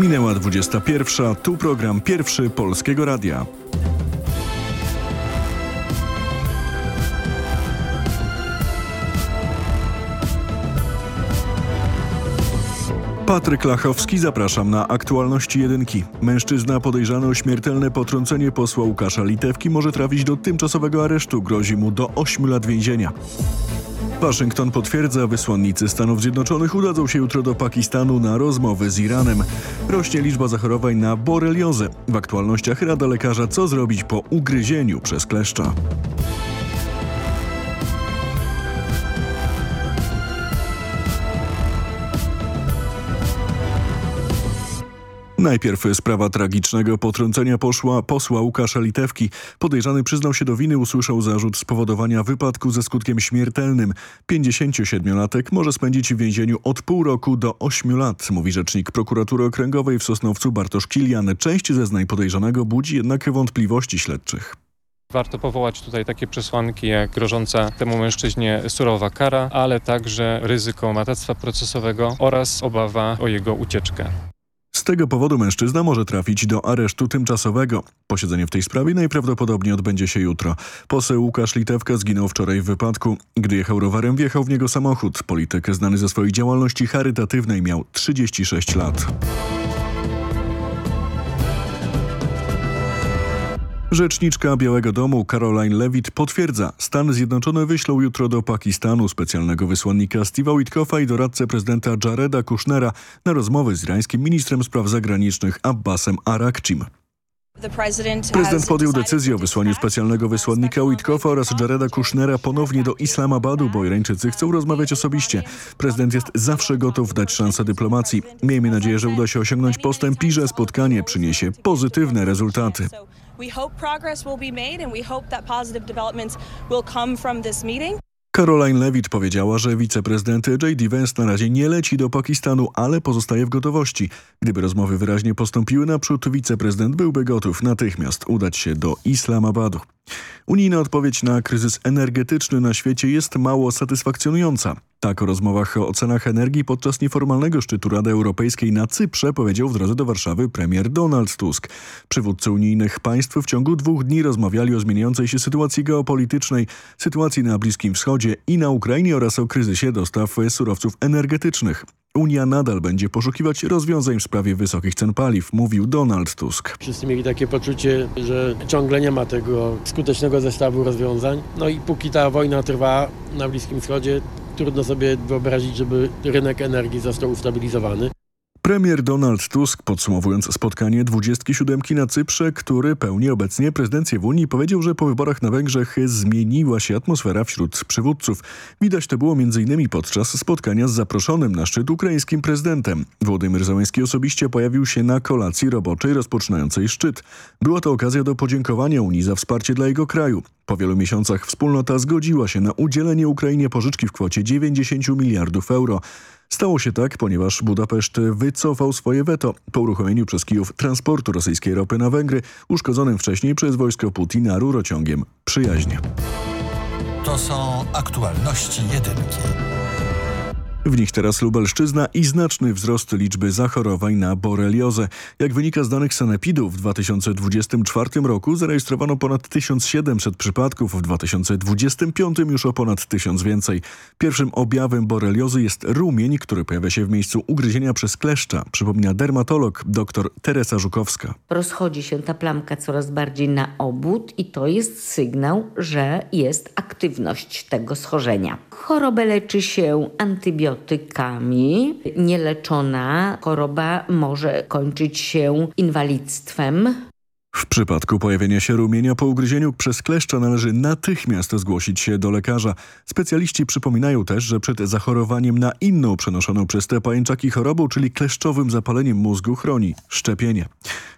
Minęła 21. Tu program pierwszy Polskiego Radia. Patryk Lachowski, zapraszam na aktualności jedynki. Mężczyzna podejrzany o śmiertelne potrącenie posła Łukasza Litewki może trafić do tymczasowego aresztu. Grozi mu do 8 lat więzienia. Waszyngton potwierdza, wysłannicy Stanów Zjednoczonych udadzą się jutro do Pakistanu na rozmowy z Iranem. Rośnie liczba zachorowań na boreliozę. W aktualnościach Rada Lekarza co zrobić po ugryzieniu przez kleszcza. Najpierw sprawa tragicznego potrącenia poszła posła Łukasza Litewki. Podejrzany przyznał się do winy, usłyszał zarzut spowodowania wypadku ze skutkiem śmiertelnym. 57-latek może spędzić w więzieniu od pół roku do 8 lat, mówi rzecznik prokuratury okręgowej w Sosnowcu Bartosz Kilian. Część zeznań podejrzanego budzi jednak wątpliwości śledczych. Warto powołać tutaj takie przesłanki jak grożąca temu mężczyźnie surowa kara, ale także ryzyko matactwa procesowego oraz obawa o jego ucieczkę. Z tego powodu mężczyzna może trafić do aresztu tymczasowego. Posiedzenie w tej sprawie najprawdopodobniej odbędzie się jutro. Poseł Łukasz Litewka zginął wczoraj w wypadku. Gdy jechał rowerem, wjechał w niego samochód. Polityk znany ze swojej działalności charytatywnej miał 36 lat. Rzeczniczka Białego Domu Caroline Levitt potwierdza, Stany Zjednoczone wyślą jutro do Pakistanu specjalnego wysłannika Steve'a Witkoffa i doradcę prezydenta Jareda Kushnera na rozmowy z irańskim ministrem spraw zagranicznych Abbasem Arakcim. Prezydent podjął decyzję o wysłaniu specjalnego wysłannika Witkoffa oraz Jareda Kushnera ponownie do Islamabadu, bo Irańczycy chcą rozmawiać osobiście. Prezydent jest zawsze gotów dać szansę dyplomacji. Miejmy nadzieję, że uda się osiągnąć postęp i że spotkanie przyniesie pozytywne rezultaty. Caroline Levitt powiedziała, że wiceprezydent J.D. Vance na razie nie leci do Pakistanu, ale pozostaje w gotowości. Gdyby rozmowy wyraźnie postąpiły naprzód, wiceprezydent byłby gotów natychmiast udać się do Islamabadu. Unijna odpowiedź na kryzys energetyczny na świecie jest mało satysfakcjonująca. Tak o rozmowach o cenach energii podczas nieformalnego szczytu Rady Europejskiej na Cyprze powiedział w drodze do Warszawy premier Donald Tusk. Przywódcy unijnych państw w ciągu dwóch dni rozmawiali o zmieniającej się sytuacji geopolitycznej, sytuacji na Bliskim Wschodzie i na Ukrainie oraz o kryzysie dostaw surowców energetycznych. Unia nadal będzie poszukiwać rozwiązań w sprawie wysokich cen paliw, mówił Donald Tusk. Wszyscy mieli takie poczucie, że ciągle nie ma tego skutecznego zestawu rozwiązań. No i póki ta wojna trwa na Bliskim Wschodzie, trudno sobie wyobrazić, żeby rynek energii został ustabilizowany. Premier Donald Tusk, podsumowując spotkanie 27 na Cyprze, który pełni obecnie prezydencję w Unii, powiedział, że po wyborach na Węgrzech zmieniła się atmosfera wśród przywódców. Widać to było m.in. podczas spotkania z zaproszonym na szczyt ukraińskim prezydentem. Władimir Załęski osobiście pojawił się na kolacji roboczej rozpoczynającej szczyt. Była to okazja do podziękowania Unii za wsparcie dla jego kraju. Po wielu miesiącach wspólnota zgodziła się na udzielenie Ukrainie pożyczki w kwocie 90 miliardów euro. Stało się tak, ponieważ Budapeszt wycofał swoje weto po uruchomieniu przez Kijów transportu rosyjskiej ropy na Węgry, uszkodzonym wcześniej przez wojsko Putina rurociągiem przyjaźnie. To są aktualności jedynki. W nich teraz Lubelszczyzna i znaczny wzrost liczby zachorowań na boreliozę. Jak wynika z danych Sanepidu, w 2024 roku zarejestrowano ponad 1700 przypadków, w 2025 już o ponad 1000 więcej. Pierwszym objawem boreliozy jest rumień, który pojawia się w miejscu ugryzienia przez kleszcza, przypomina dermatolog dr Teresa Żukowska. Rozchodzi się ta plamka coraz bardziej na obwód i to jest sygnał, że jest aktywność tego schorzenia. Chorobę leczy się antybiotykiem antybiotykami nieleczona choroba może kończyć się inwalidztwem. W przypadku pojawienia się rumienia po ugryzieniu przez kleszcza należy natychmiast zgłosić się do lekarza. Specjaliści przypominają też, że przed zachorowaniem na inną przenoszoną przez te pajęczaki chorobą, czyli kleszczowym zapaleniem mózgu chroni szczepienie.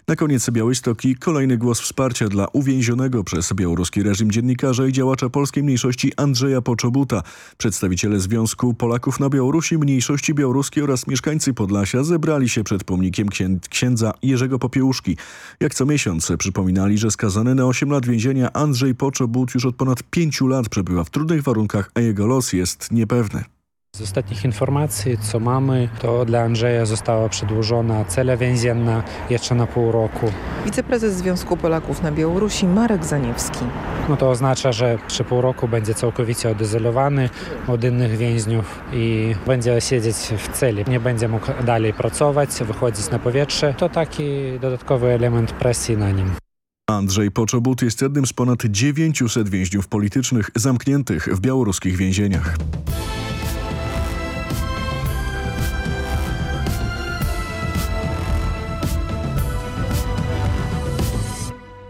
Na koniec Białystok i kolejny głos wsparcia dla uwięzionego przez białoruski reżim dziennikarza i działacza polskiej mniejszości Andrzeja Poczobuta. Przedstawiciele Związku Polaków na Białorusi, mniejszości białoruskiej oraz mieszkańcy Podlasia zebrali się przed pomnikiem księdza Jerzego Popiełuszki. Jak co miesiąc przypominali, że skazany na 8 lat więzienia Andrzej Poczobut już od ponad 5 lat przebywa w trudnych warunkach, a jego los jest niepewny. Z ostatnich informacji, co mamy, to dla Andrzeja została przedłużona cela więzienna jeszcze na pół roku. Wiceprezes Związku Polaków na Białorusi Marek Zaniewski. No to oznacza, że przy pół roku będzie całkowicie odizolowany od innych więźniów i będzie siedzieć w celi. Nie będzie mógł dalej pracować, wychodzić na powietrze. To taki dodatkowy element presji na nim. Andrzej Poczobut jest jednym z ponad 900 więźniów politycznych zamkniętych w białoruskich więzieniach.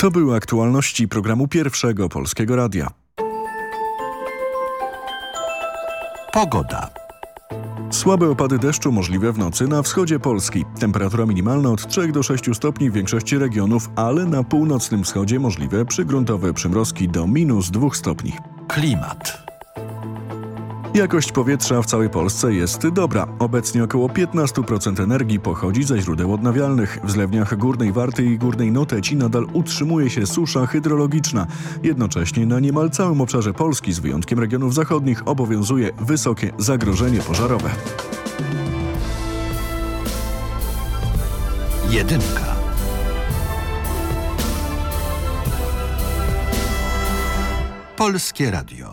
To były aktualności programu Pierwszego Polskiego Radia. Pogoda. Słabe opady deszczu możliwe w nocy na wschodzie Polski. Temperatura minimalna od 3 do 6 stopni w większości regionów, ale na północnym wschodzie możliwe przygruntowe przymrozki do minus 2 stopni. Klimat. Jakość powietrza w całej Polsce jest dobra. Obecnie około 15% energii pochodzi ze źródeł odnawialnych. W zlewniach Górnej Warty i Górnej Noteci nadal utrzymuje się susza hydrologiczna. Jednocześnie na niemal całym obszarze Polski, z wyjątkiem regionów zachodnich, obowiązuje wysokie zagrożenie pożarowe. Jedynka. Polskie Radio.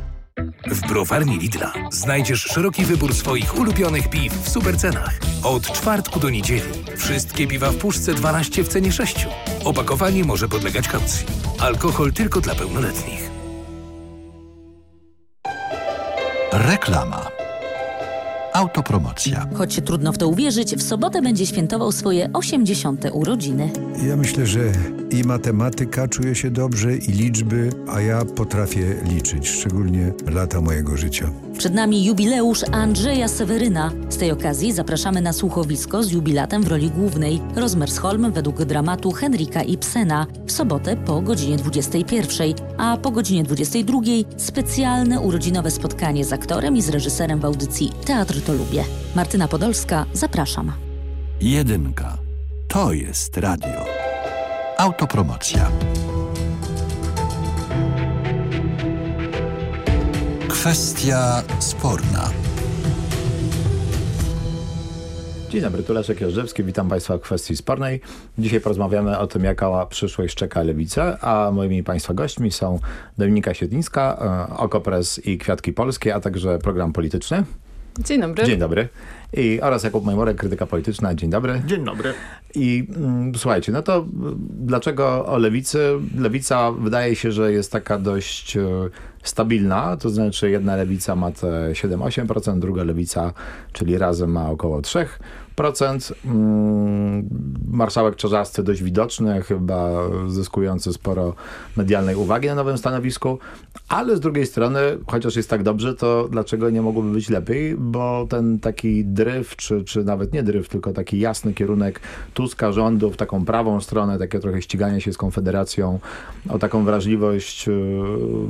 W browarni Lidla znajdziesz szeroki wybór swoich ulubionych piw w supercenach. Od czwartku do niedzieli wszystkie piwa w puszce 12 w cenie 6. Opakowanie może podlegać kaucji. Alkohol tylko dla pełnoletnich. Reklama. Autopromocja. Choć trudno w to uwierzyć, w sobotę będzie świętował swoje 80. urodziny. Ja myślę, że i matematyka czuje się dobrze, i liczby, a ja potrafię liczyć, szczególnie lata mojego życia. Przed nami jubileusz Andrzeja Seweryna. Z tej okazji zapraszamy na słuchowisko z jubilatem w roli głównej Rozmersholm według dramatu Henryka Ibsena w sobotę po godzinie 21, a po godzinie 22 specjalne urodzinowe spotkanie z aktorem i z reżyserem w audycji Teatr to lubię. Martyna Podolska, zapraszam. Jedynka. To jest radio. Autopromocja. Kwestia sporna. Dzień dobry, tu Leszek witam Państwa w kwestii spornej. Dzisiaj porozmawiamy o tym, jaka przyszłość czeka Lewicę, a moimi Państwa gośćmi są Dominika Siedlińska, e, Okopres i Kwiatki Polskie, a także program polityczny. Dzień dobry. Dzień dobry. I, oraz Jakub Majmurek, krytyka polityczna. Dzień dobry. Dzień dobry. I mm, słuchajcie, no to y, dlaczego o lewicy? Lewica wydaje się, że jest taka dość y, stabilna, to znaczy jedna lewica ma te 7-8%, druga lewica, czyli razem ma około 3%. Mm, marszałek Czarzasty dość widoczny, chyba zyskujący sporo medialnej uwagi na nowym stanowisku, ale z drugiej strony, chociaż jest tak dobrze, to dlaczego nie mogłoby być lepiej? Bo ten taki dryf, czy, czy nawet nie dryf, tylko taki jasny kierunek Tuska rządu w taką prawą stronę, takie trochę ściganie się z Konfederacją o taką wrażliwość yy,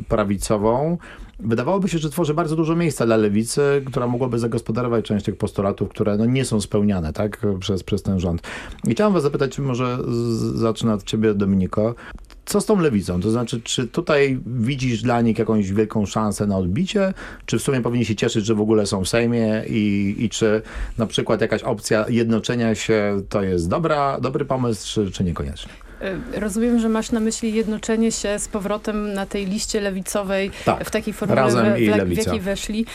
prawicową, Wydawałoby się, że tworzy bardzo dużo miejsca dla lewicy, która mogłaby zagospodarować część tych postulatów, które no, nie są spełniane tak, przez, przez ten rząd. I chciałem was zapytać, może z, zacznę od ciebie, Dominiko. Co z tą lewicą? To znaczy, czy tutaj widzisz dla nich jakąś wielką szansę na odbicie? Czy w sumie powinni się cieszyć, że w ogóle są w Sejmie? I, i czy na przykład jakaś opcja jednoczenia się to jest dobra, dobry pomysł, czy, czy niekoniecznie? Y, Rozumiem, że masz na myśli jednoczenie się z powrotem na tej liście lewicowej Tak, w takiej formule, Razem w, i w, w jakiej weszli.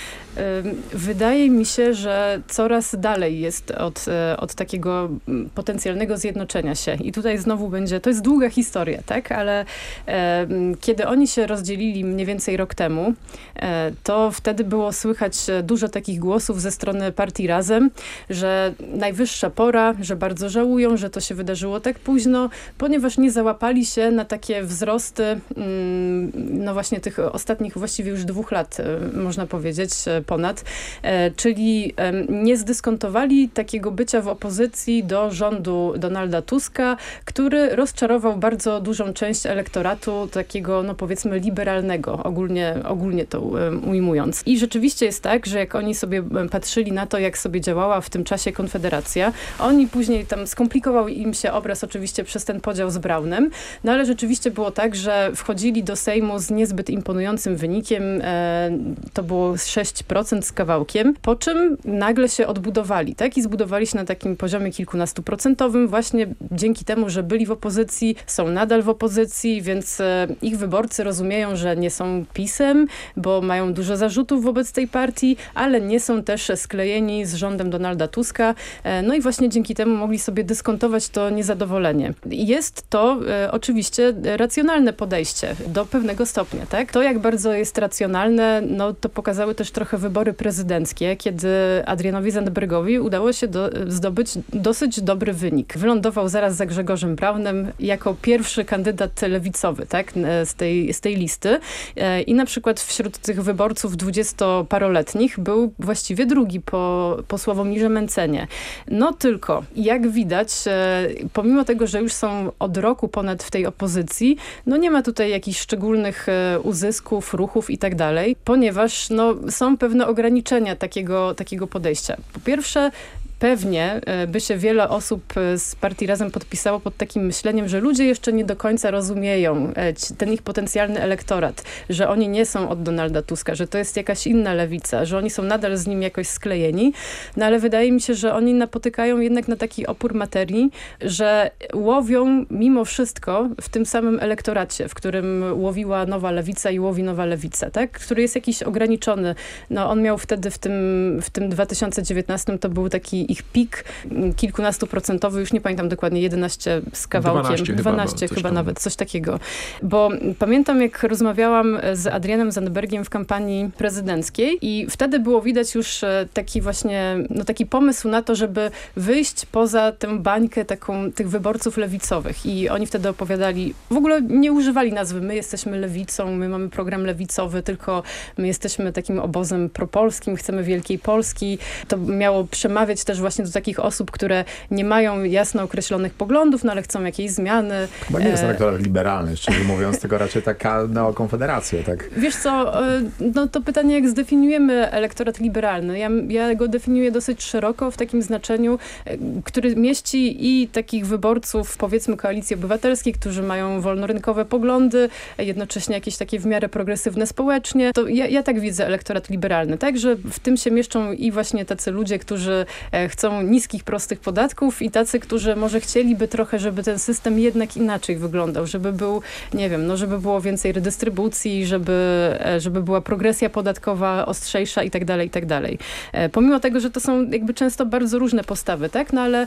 Ym, Wydaje mi się, że coraz dalej jest od, e, od takiego potencjalnego zjednoczenia się. I tutaj znowu będzie, to jest długa historia, tak? Ale e, kiedy oni się rozdzielili mniej więcej rok temu, e, to wtedy było słychać e, dużo takich głosów ze strony partii Razem, że najwyższa pora, że bardzo żałują, że to się wydarzyło tak późno, ponieważ nie załapali się na takie wzrosty, mm, no właśnie tych ostatnich właściwie już dwóch lat, e, można powiedzieć, e, ponad, e, czyli nie zdyskontowali takiego bycia w opozycji do rządu Donalda Tuska, który rozczarował bardzo dużą część elektoratu takiego, no powiedzmy, liberalnego, ogólnie, ogólnie to ujmując. I rzeczywiście jest tak, że jak oni sobie patrzyli na to, jak sobie działała w tym czasie Konfederacja, oni później tam skomplikował im się obraz oczywiście przez ten podział z Braunem, no ale rzeczywiście było tak, że wchodzili do Sejmu z niezbyt imponującym wynikiem, e, to było 6% z kawałkiem, po czym nagle się odbudowali, tak? I zbudowali się na takim poziomie kilkunastoprocentowym właśnie dzięki temu, że byli w opozycji, są nadal w opozycji, więc e, ich wyborcy rozumieją, że nie są PiSem, bo mają dużo zarzutów wobec tej partii, ale nie są też sklejeni z rządem Donalda Tuska. E, No i właśnie dzięki temu mogli sobie dyskontować to niezadowolenie. Jest to e, oczywiście racjonalne podejście do pewnego stopnia, tak? To jak bardzo jest racjonalne, no to pokazały też trochę wybory prezydenckie, kiedy Adrianowi Zandbergowi udało się do, zdobyć dosyć dobry wynik. Wylądował zaraz za Grzegorzem Braunem jako pierwszy kandydat lewicowy, tak? e, Z tej, z tej listy. E, I na przykład wśród tych wyborców dwudziestoparoletnich był właściwie drugi po, po Sławomirze Mencenie. No tylko, jak widać, e, pomimo tego, że już są od roku ponad w tej opozycji, no nie ma tutaj jakichś szczególnych e, uzysków, ruchów i tak dalej, ponieważ no, są pewne ograniczenia takiego, takiego podejścia. Po pierwsze, Pewnie e, by się wiele osób e, z partii Razem podpisało pod takim myśleniem, że ludzie jeszcze nie do końca rozumieją e, ten ich potencjalny elektorat, że oni nie są od Donalda Tuska, że to jest jakaś inna lewica, że oni są nadal z nim jakoś sklejeni, no ale wydaje mi się, że oni napotykają jednak na taki opór materii, że łowią mimo wszystko w tym samym elektoracie, w którym łowiła nowa lewica i łowi nowa lewica, tak? który jest jakiś ograniczony. No, on miał wtedy w tym, w tym 2019 to był taki ich pik m, kilkunastoprocentowy, już nie pamiętam dokładnie, 11 z kawałkiem, 12 chyba, 12 bo coś chyba tam. nawet, coś takiego. Bo pamiętam, jak rozmawiałam z Adrianem Zandbergiem w kampanii prezydenckiej i wtedy było widać już e, taki właśnie, no taki pomysł na to, żeby wyjść poza tę bańkę taką tych wyborców lewicowych. I oni wtedy opowiadali, w ogóle nie używali nazwy, my jesteśmy lewicą, my mamy program lewicowy, tylko my jesteśmy takim obozem propolskim, chcemy Wielkiej Polski. To miało przemawiać też właśnie do takich osób, które nie mają jasno określonych poglądów, no ale chcą jakiejś zmiany. Chyba nie jest E, elektorat liberalny, szczerze mówiąc, tylko raczej taka neokonfederacja, tak? Wiesz co, e, no to pytanie, jak zdefiniujemy elektorat liberalny? Ja, ja go definiuję dosyć szeroko w takim znaczeniu, e, który mieści i takich wyborców, powiedzmy koalicji obywatelskiej, którzy mają wolnorynkowe poglądy, jednocześnie jakieś takie w miarę progresywne społecznie. To ja, ja tak widzę elektorat liberalny, tak, że w tym się mieszczą i właśnie tacy ludzie, którzy chcą niskich, prostych podatków i tacy, którzy może chcieliby trochę, żeby ten system jednak inaczej wyglądał, żeby był, nie wiem, no żeby było więcej redystrybucji, żeby, e, żeby była progresja podatkowa ostrzejsza i tak dalej, i tak dalej. E, Pomimo tego, że to są jakby często bardzo różne postawy, tak, no ale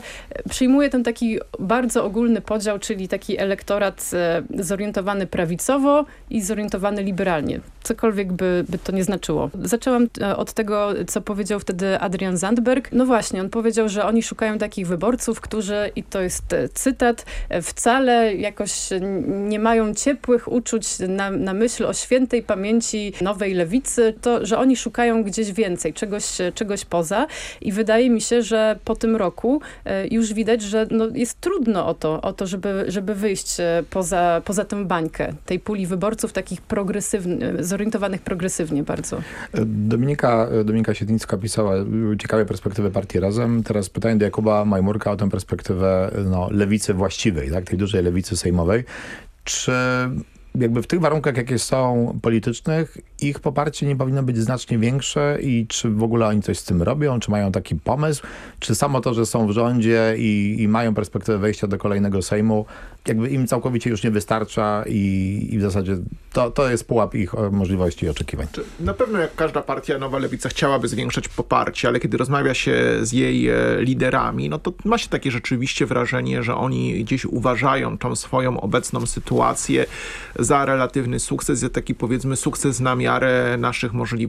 przyjmuję ten taki bardzo ogólny podział, czyli taki elektorat e, zorientowany prawicowo i zorientowany liberalnie, cokolwiek by, by to nie znaczyło. Zaczęłam od tego, co powiedział wtedy Adrian Zandberg. No właśnie, on powiedział, że oni szukają takich wyborców, którzy, i to jest e, cytat, e, wcale jakoś nie mają ciepłych uczuć na, na myśl o świętej pamięci nowej lewicy, to, że oni szukają gdzieś więcej, czegoś, e, czegoś poza i wydaje mi się, że po tym roku już widać, że no, jest trudno o to, o to żeby, żeby wyjść poza, poza tę bańkę tej puli wyborców takich progresywnych, zorientowanych progresywnie bardzo. Dominika, Dominika Siednicka pisała ciekawe perspektywy partii Razem. Teraz pytanie do Jakuba Majmurka o tę perspektywę no, lewicy właściwej, tak, tej dużej lewicy sejmowej. Czy jakby w tych warunkach, jakie są politycznych, ich poparcie nie powinno być znacznie większe? I czy w ogóle oni coś z tym robią, czy mają taki pomysł, czy samo to, że są w rządzie i, i mają perspektywę wejścia do kolejnego Sejmu jakby im całkowicie już nie wystarcza i, i w zasadzie to, to jest pułap ich e, możliwości i oczekiwań. Na pewno jak każda partia Nowa Lewica chciałaby zwiększać poparcie, ale kiedy rozmawia się z jej e, liderami, no to ma się takie rzeczywiście wrażenie, że oni gdzieś uważają tą swoją obecną sytuację za relatywny sukces, za taki powiedzmy sukces na miarę naszych możli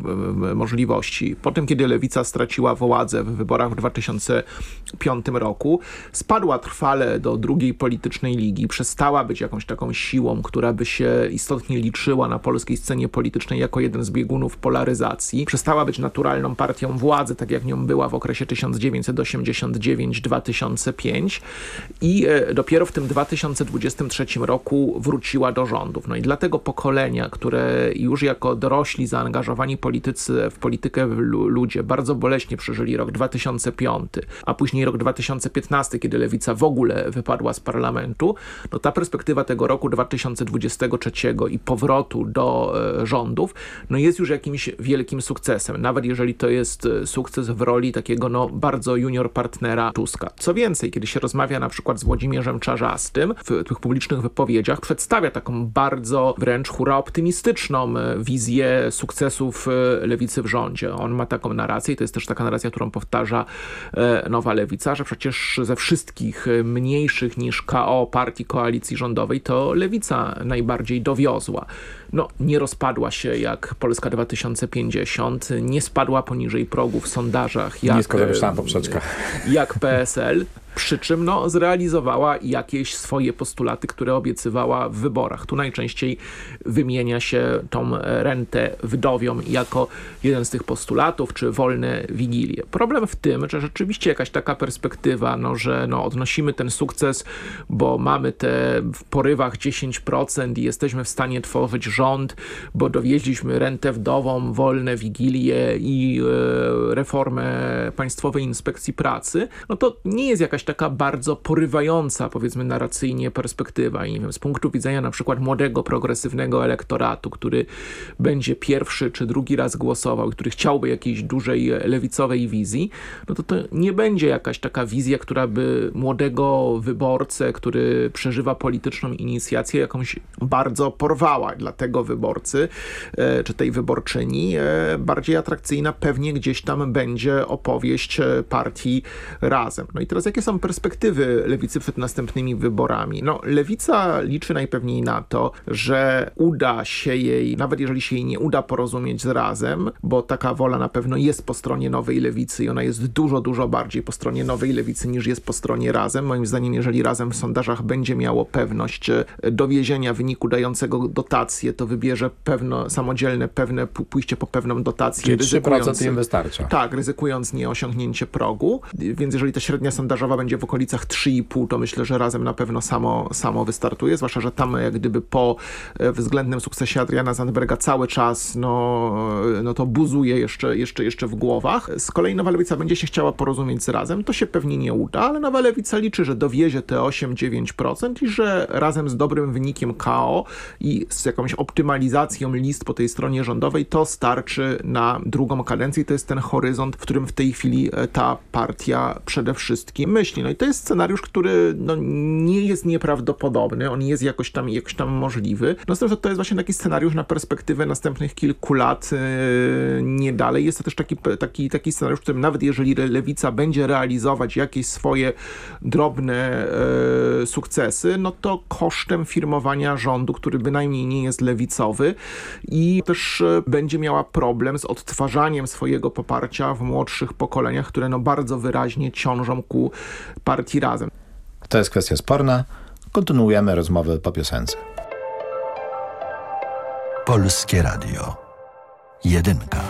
możliwości. Potem, kiedy Lewica straciła władzę w wyborach w 2005 roku, spadła trwale do drugiej politycznej ligi, przestała być jakąś taką siłą, która by się istotnie liczyła na polskiej scenie politycznej jako jeden z biegunów polaryzacji. Przestała być naturalną partią władzy, tak jak nią była w okresie 1989-2005 i e, dopiero w tym 2023 roku wróciła do rządów. No i dla tego pokolenia, które już jako dorośli, zaangażowani politycy w politykę ludzie bardzo boleśnie przeżyli rok 2005, a później rok 2015, kiedy lewica w ogóle wypadła z parlamentu, no ta perspektywa tego roku 2023 i powrotu do e, rządów, no jest już jakimś wielkim sukcesem, nawet jeżeli to jest e, sukces w roli takiego no bardzo junior partnera Tuska. Co więcej, kiedy się rozmawia na przykład z Włodzimierzem Czarzastym w tych publicznych wypowiedziach, przedstawia taką bardzo wręcz hura optymistyczną e, wizję sukcesów lewicy w rządzie. On ma taką narrację i to jest też taka narracja, którą powtarza Nowa Lewica, że przecież ze wszystkich mniejszych niż KO partii koalicji rządowej to Lewica najbardziej dowiozła. No, nie rozpadła się jak Polska 2050, nie spadła poniżej progu w sondażach jak, Nisko poprzeczka. jak PSL. Przy czym no, zrealizowała jakieś swoje postulaty, które obiecywała w wyborach. Tu najczęściej wymienia się tą rentę wdowią jako jeden z tych postulatów, czy wolne wigilie. Problem w tym, że rzeczywiście jakaś taka perspektywa, no, że no, odnosimy ten sukces, bo mamy te w porywach 10% i jesteśmy w stanie tworzyć rząd, bo dowieźliśmy rentę wdową, wolne wigilie i e, reformę Państwowej Inspekcji Pracy, no to nie jest jakaś taka bardzo porywająca, powiedzmy narracyjnie perspektywa. I nie wiem, z punktu widzenia na przykład młodego, progresywnego elektoratu, który będzie pierwszy czy drugi raz głosował, który chciałby jakiejś dużej lewicowej wizji, no to to nie będzie jakaś taka wizja, która by młodego wyborcę, który przeżywa polityczną inicjację, jakąś bardzo porwała. Dlatego wyborcy, e, czy tej wyborczyni, e, bardziej atrakcyjna pewnie gdzieś tam będzie opowieść e, partii Razem. No i teraz jakie są perspektywy lewicy przed następnymi wyborami? No, lewica liczy najpewniej na to, że uda się jej, nawet jeżeli się jej nie uda porozumieć z Razem, bo taka wola na pewno jest po stronie nowej lewicy i ona jest dużo, dużo bardziej po stronie nowej lewicy niż jest po stronie Razem. Moim zdaniem, jeżeli Razem w sondażach będzie miało pewność dowiezienia wyniku dającego dotację, to wybierze pewno, samodzielne, pewne pójście po pewną dotację. Czyli 3% im wystarcza. Tak, ryzykując nieosiągnięcie progu, więc jeżeli ta średnia sondażowa będzie w okolicach 3,5, to myślę, że razem na pewno samo, samo wystartuje, zwłaszcza, że tam jak gdyby po e, względnym sukcesie Adriana Zandberga cały czas no, no to buzuje jeszcze, jeszcze, jeszcze w głowach. Z kolei Nowa Lewica będzie się chciała porozumieć z Razem, to się pewnie nie uda, ale Nowa Lewica liczy, że dowiezie te 8-9% i że razem z dobrym wynikiem KO i z jakąś optymalizacją list po tej stronie rządowej to starczy na drugą kadencję. To jest ten horyzont, w którym w tej chwili e, ta partia przede wszystkim myśli. No i to jest scenariusz, który no, nie jest nieprawdopodobny, on jest jakoś tam, jakoś tam możliwy. No z tym, że to jest właśnie taki scenariusz na perspektywę następnych kilku lat, yy, nie dalej. Jest to też taki, taki, taki scenariusz, w którym nawet jeżeli lewica będzie realizować jakieś swoje drobne yy, sukcesy, no to kosztem firmowania rządu, który bynajmniej nie jest lewicowy i też yy, będzie miała problem z odtwarzaniem swojego poparcia w młodszych pokoleniach, które no bardzo wyraźnie ciążą ku partii Razem. To jest kwestia sporna. Kontynuujemy rozmowę po piosence. Polskie Radio. Jedynka.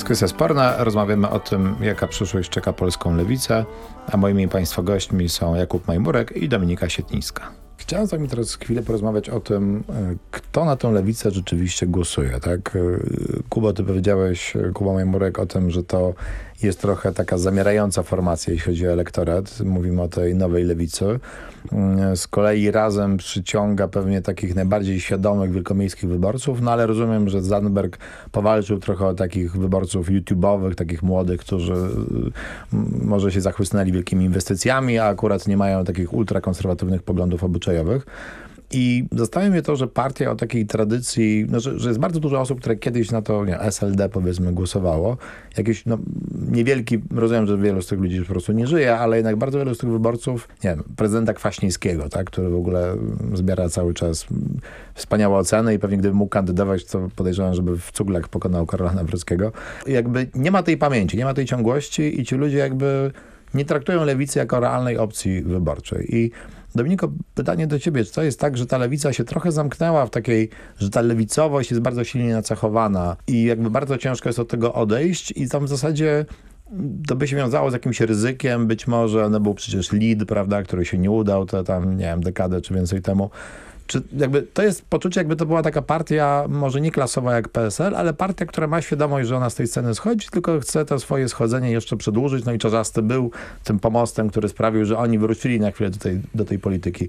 Jest kwestia sporna. Rozmawiamy o tym, jaka przyszłość czeka polską lewicę, a moimi Państwa gośćmi są Jakub Majmurek i Dominika Sietniska. Chciałem z Wami teraz chwilę porozmawiać o tym, kto na tę lewicę rzeczywiście głosuje. Tak? E, Kuba, ty powiedziałeś, e, Kuba Majmurek, o tym, że to jest trochę taka zamierająca formacja, jeśli chodzi o elektorat. Mówimy o tej nowej lewicy. Mm, Z kolei razem przyciąga pewnie takich najbardziej świadomych wielkomiejskich wyborców, no ale rozumiem, że Zandberg powalczył trochę o takich wyborców YouTube'owych, takich młodych, którzy y, może się zachłysnęli wielkimi inwestycjami, a akurat nie mają takich ultrakonserwatywnych poglądów obyczajowych. I zastanawia mnie to, że partia o takiej tradycji, no, że, że jest bardzo dużo osób, które kiedyś na to nie, SLD powiedzmy głosowało. Jakiś no, niewielki, rozumiem, że wielu z tych ludzi już po prostu nie żyje, ale jednak bardzo wielu z tych wyborców, nie wiem, prezydenta Kwaśniewskiego, tak, który w ogóle zbiera cały czas wspaniałe oceny i pewnie gdyby mógł kandydować, to podejrzewam, żeby w cuglach pokonał Karola Nawrockiego. Jakby nie ma tej pamięci, nie ma tej ciągłości i ci ludzie jakby nie traktują lewicy jako realnej opcji wyborczej. I Dominiko, pytanie do ciebie. Czy to jest tak, że ta lewica się trochę zamknęła w takiej, że ta lewicowość jest bardzo silnie nacechowana i jakby bardzo ciężko jest od tego odejść i tam w zasadzie to by się wiązało z jakimś ryzykiem, być może, no był przecież lead, prawda, który się nie udał, to tam, nie wiem, dekadę czy więcej temu. Czy jakby to jest poczucie, jakby to była taka partia, może nie klasowa jak PSL, ale partia, która ma świadomość, że ona z tej sceny schodzi, tylko chce to swoje schodzenie jeszcze przedłużyć. No i Czarzasty był tym pomostem, który sprawił, że oni wrócili na chwilę do tej, do tej polityki.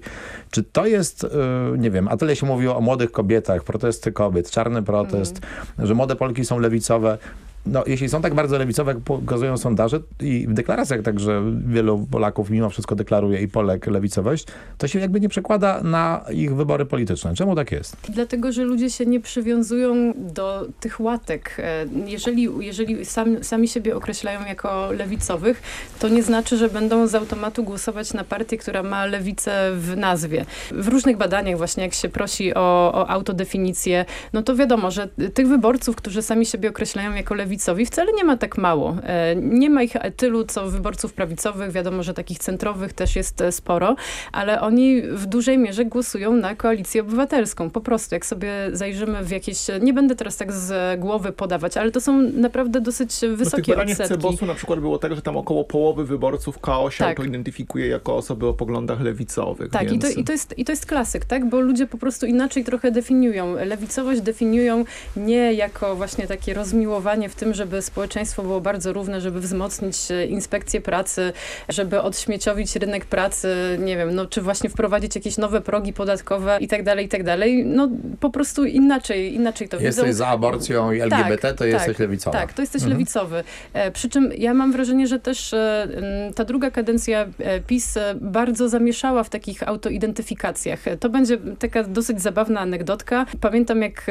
Czy to jest, yy, nie wiem, a tyle się mówiło o młodych kobietach, protesty kobiet, czarny protest, mm. że młode Polki są lewicowe no, jeśli są tak bardzo lewicowe, jak pokazują sondaże i w deklaracjach także wielu Polaków mimo wszystko deklaruje i Polek lewicowość, to się jakby nie przekłada na ich wybory polityczne. Czemu tak jest? Dlatego, że ludzie się nie przywiązują do tych łatek. E, jeżeli, jeżeli sami, sami siebie określają jako lewicowych, to nie znaczy, że będą z automatu głosować na partię, która ma lewicę w nazwie. W różnych badaniach właśnie, jak się prosi o, o autodefinicję, no to wiadomo, że tych wyborców, którzy sami siebie określają jako lewicowych, lewicowi wcale nie ma tak mało. Nie ma ich tylu, co wyborców prawicowych. Wiadomo, że takich centrowych też jest sporo, ale oni w dużej mierze głosują na koalicję obywatelską. Po prostu, jak sobie zajrzymy w jakieś, nie będę teraz tak z głowy podawać, ale to są naprawdę dosyć wysokie no, odsetki. Cebosu na przykład było tak, że tam około połowy wyborców Kaosia tak. to identyfikuje jako osoby o poglądach lewicowych. Tak, więc... i, to, i, to jest, i to jest klasyk, tak? Bo ludzie po prostu inaczej trochę definiują. Lewicowość definiują nie jako właśnie takie rozmiłowanie w tym, żeby społeczeństwo było bardzo równe, żeby wzmocnić inspekcję pracy, żeby odśmieciowić rynek pracy, nie wiem, no czy właśnie wprowadzić jakieś nowe progi podatkowe i tak dalej, i tak dalej. No po prostu inaczej, inaczej to jesteś widzą. za aborcją i LGBT, tak, to tak, jesteś lewicowy. Tak, to jesteś mhm. lewicowy. E, przy czym ja mam wrażenie, że też e, ta druga kadencja e, PiS bardzo zamieszała w takich autoidentyfikacjach. To będzie taka dosyć zabawna anegdotka. Pamiętam jak,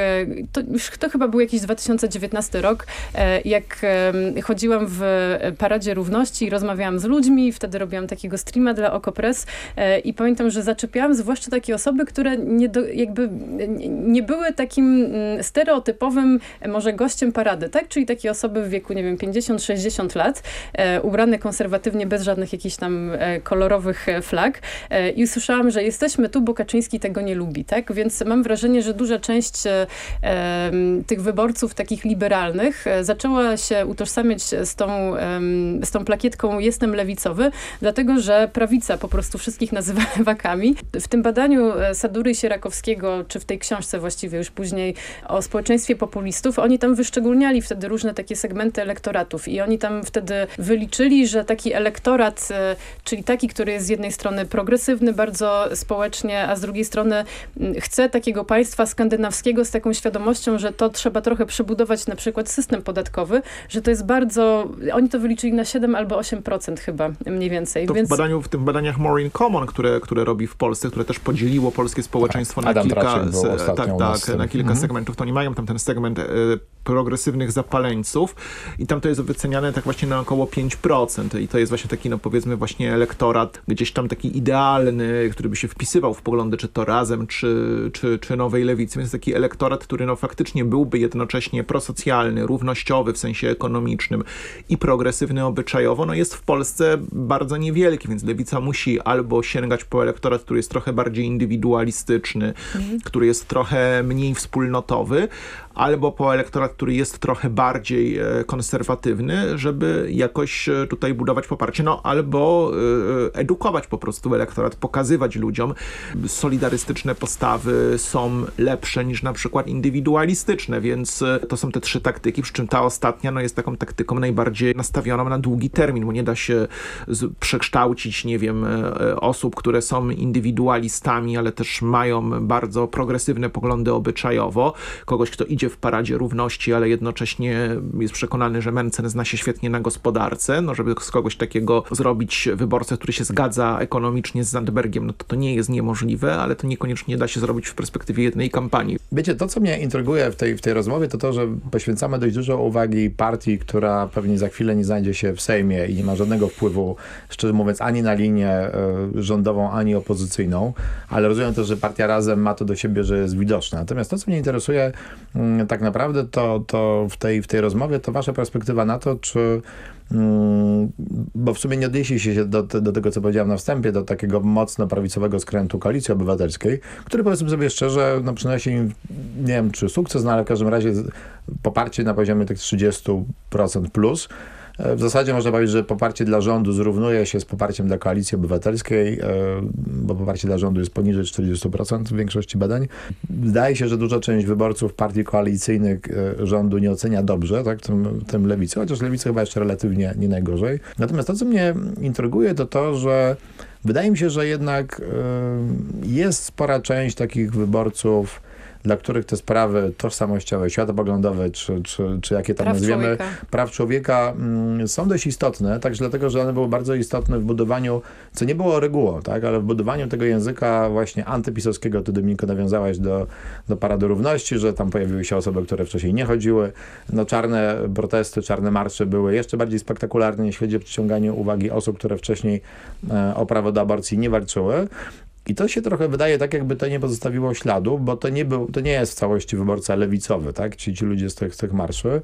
to, to chyba był jakiś 2019 rok, jak chodziłam w Paradzie Równości i rozmawiałam z ludźmi, wtedy robiłam takiego streama dla Okopres i pamiętam, że zaczepiałam zwłaszcza takie osoby, które nie do, jakby nie były takim stereotypowym może gościem parady, tak? Czyli takie osoby w wieku, nie wiem, 50-60 lat, ubrane konserwatywnie, bez żadnych jakichś tam kolorowych flag i usłyszałam, że jesteśmy tu, bo Kaczyński tego nie lubi, tak? Więc mam wrażenie, że duża część tych wyborców takich liberalnych zaczęła się utożsamiać z tą, z tą plakietką jestem lewicowy, dlatego, że prawica po prostu wszystkich nazywa lewakami. W tym badaniu Sadury Sierakowskiego, czy w tej książce właściwie już później o społeczeństwie populistów, oni tam wyszczególniali wtedy różne takie segmenty elektoratów i oni tam wtedy wyliczyli, że taki elektorat, czyli taki, który jest z jednej strony progresywny bardzo społecznie, a z drugiej strony chce takiego państwa skandynawskiego z taką świadomością, że to trzeba trochę przebudować na przykład system podatkowy, że to jest bardzo, oni to wyliczyli na 7 albo 8% chyba mniej więcej. To Więc... w, badaniu, w tym badaniach More in Common, które, które robi w Polsce, które też podzieliło polskie społeczeństwo tak, na, kilka, z, tak, tak, na kilka mhm. segmentów, to oni mają tam ten segment e, progresywnych zapaleńców i tam to jest wyceniane tak właśnie na około 5% i to jest właśnie taki, no powiedzmy właśnie elektorat gdzieś tam taki idealny, który by się wpisywał w poglądy, czy to Razem, czy, czy, czy Nowej Lewicy, więc taki elektorat, który no faktycznie byłby jednocześnie prosocjalny, równościowy w sensie ekonomicznym i progresywny obyczajowo, no jest w Polsce bardzo niewielki, więc Lewica musi albo sięgać po elektorat, który jest trochę bardziej indywidualistyczny, mhm. który jest trochę mniej wspólnotowy, albo po elektorat elektorat, który jest trochę bardziej konserwatywny, żeby jakoś tutaj budować poparcie, no albo edukować po prostu elektorat, pokazywać ludziom, solidarystyczne postawy są lepsze niż na przykład indywidualistyczne, więc to są te trzy taktyki, przy czym ta ostatnia no, jest taką taktyką najbardziej nastawioną na długi termin, bo nie da się przekształcić, nie wiem, osób, które są indywidualistami, ale też mają bardzo progresywne poglądy obyczajowo, kogoś, kto idzie w paradzie równości, ale jednocześnie jest przekonany, że Mencen zna się świetnie na gospodarce, no żeby z kogoś takiego zrobić wyborcę, który się zgadza ekonomicznie z Zandbergiem, no to to nie jest niemożliwe, ale to niekoniecznie da się zrobić w perspektywie jednej kampanii. Wiecie, to co mnie intryguje w tej, w tej rozmowie, to to, że poświęcamy dość dużo uwagi partii, która pewnie za chwilę nie znajdzie się w Sejmie i nie ma żadnego wpływu, szczerze mówiąc, ani na linię y, rządową, ani opozycyjną, ale rozumiem też, że partia Razem ma to do siebie, że jest widoczna. Natomiast to, co mnie interesuje y, tak naprawdę, to, to w, tej, w tej rozmowie, to wasza perspektywa na to, czy Mm, bo w sumie nie odniesie się do, do tego, co powiedziałem na wstępie, do takiego mocno prawicowego skrętu Koalicji Obywatelskiej, który powiedzmy sobie szczerze, no przynosi im, nie wiem czy sukces, no ale w każdym razie poparcie na poziomie tych 30% plus. W zasadzie można powiedzieć, że poparcie dla rządu zrównuje się z poparciem dla Koalicji Obywatelskiej, e, bo poparcie dla rządu jest poniżej 40% w większości badań. Wydaje się, że duża część wyborców partii koalicyjnych e, rządu nie ocenia dobrze, tak, tym, tym lewicy, chociaż lewicy chyba jeszcze relatywnie nie najgorzej. Natomiast to, co mnie intryguje, to to, że wydaje mi się, że jednak e, jest spora część takich wyborców, dla których te sprawy tożsamościowe, światopoglądowe, czy, czy, czy jakie tam praw nazwiemy, człowieka. praw człowieka mm, są dość istotne, także dlatego, że one były bardzo istotne w budowaniu, co nie było regułą, tak, ale w budowaniu tego języka właśnie antypisowskiego, ty Dominiko nawiązałaś do, do Parady Równości, że tam pojawiły się osoby, które wcześniej nie chodziły, no czarne protesty, czarne marsze były jeszcze bardziej spektakularne, jeśli chodzi o przyciąganie uwagi osób, które wcześniej e, o prawo do aborcji nie walczyły. I to się trochę wydaje tak, jakby to nie pozostawiło śladu, bo to nie, był, to nie jest w całości wyborca lewicowy, tak? Ci, ci ludzie z tych, z tych marszy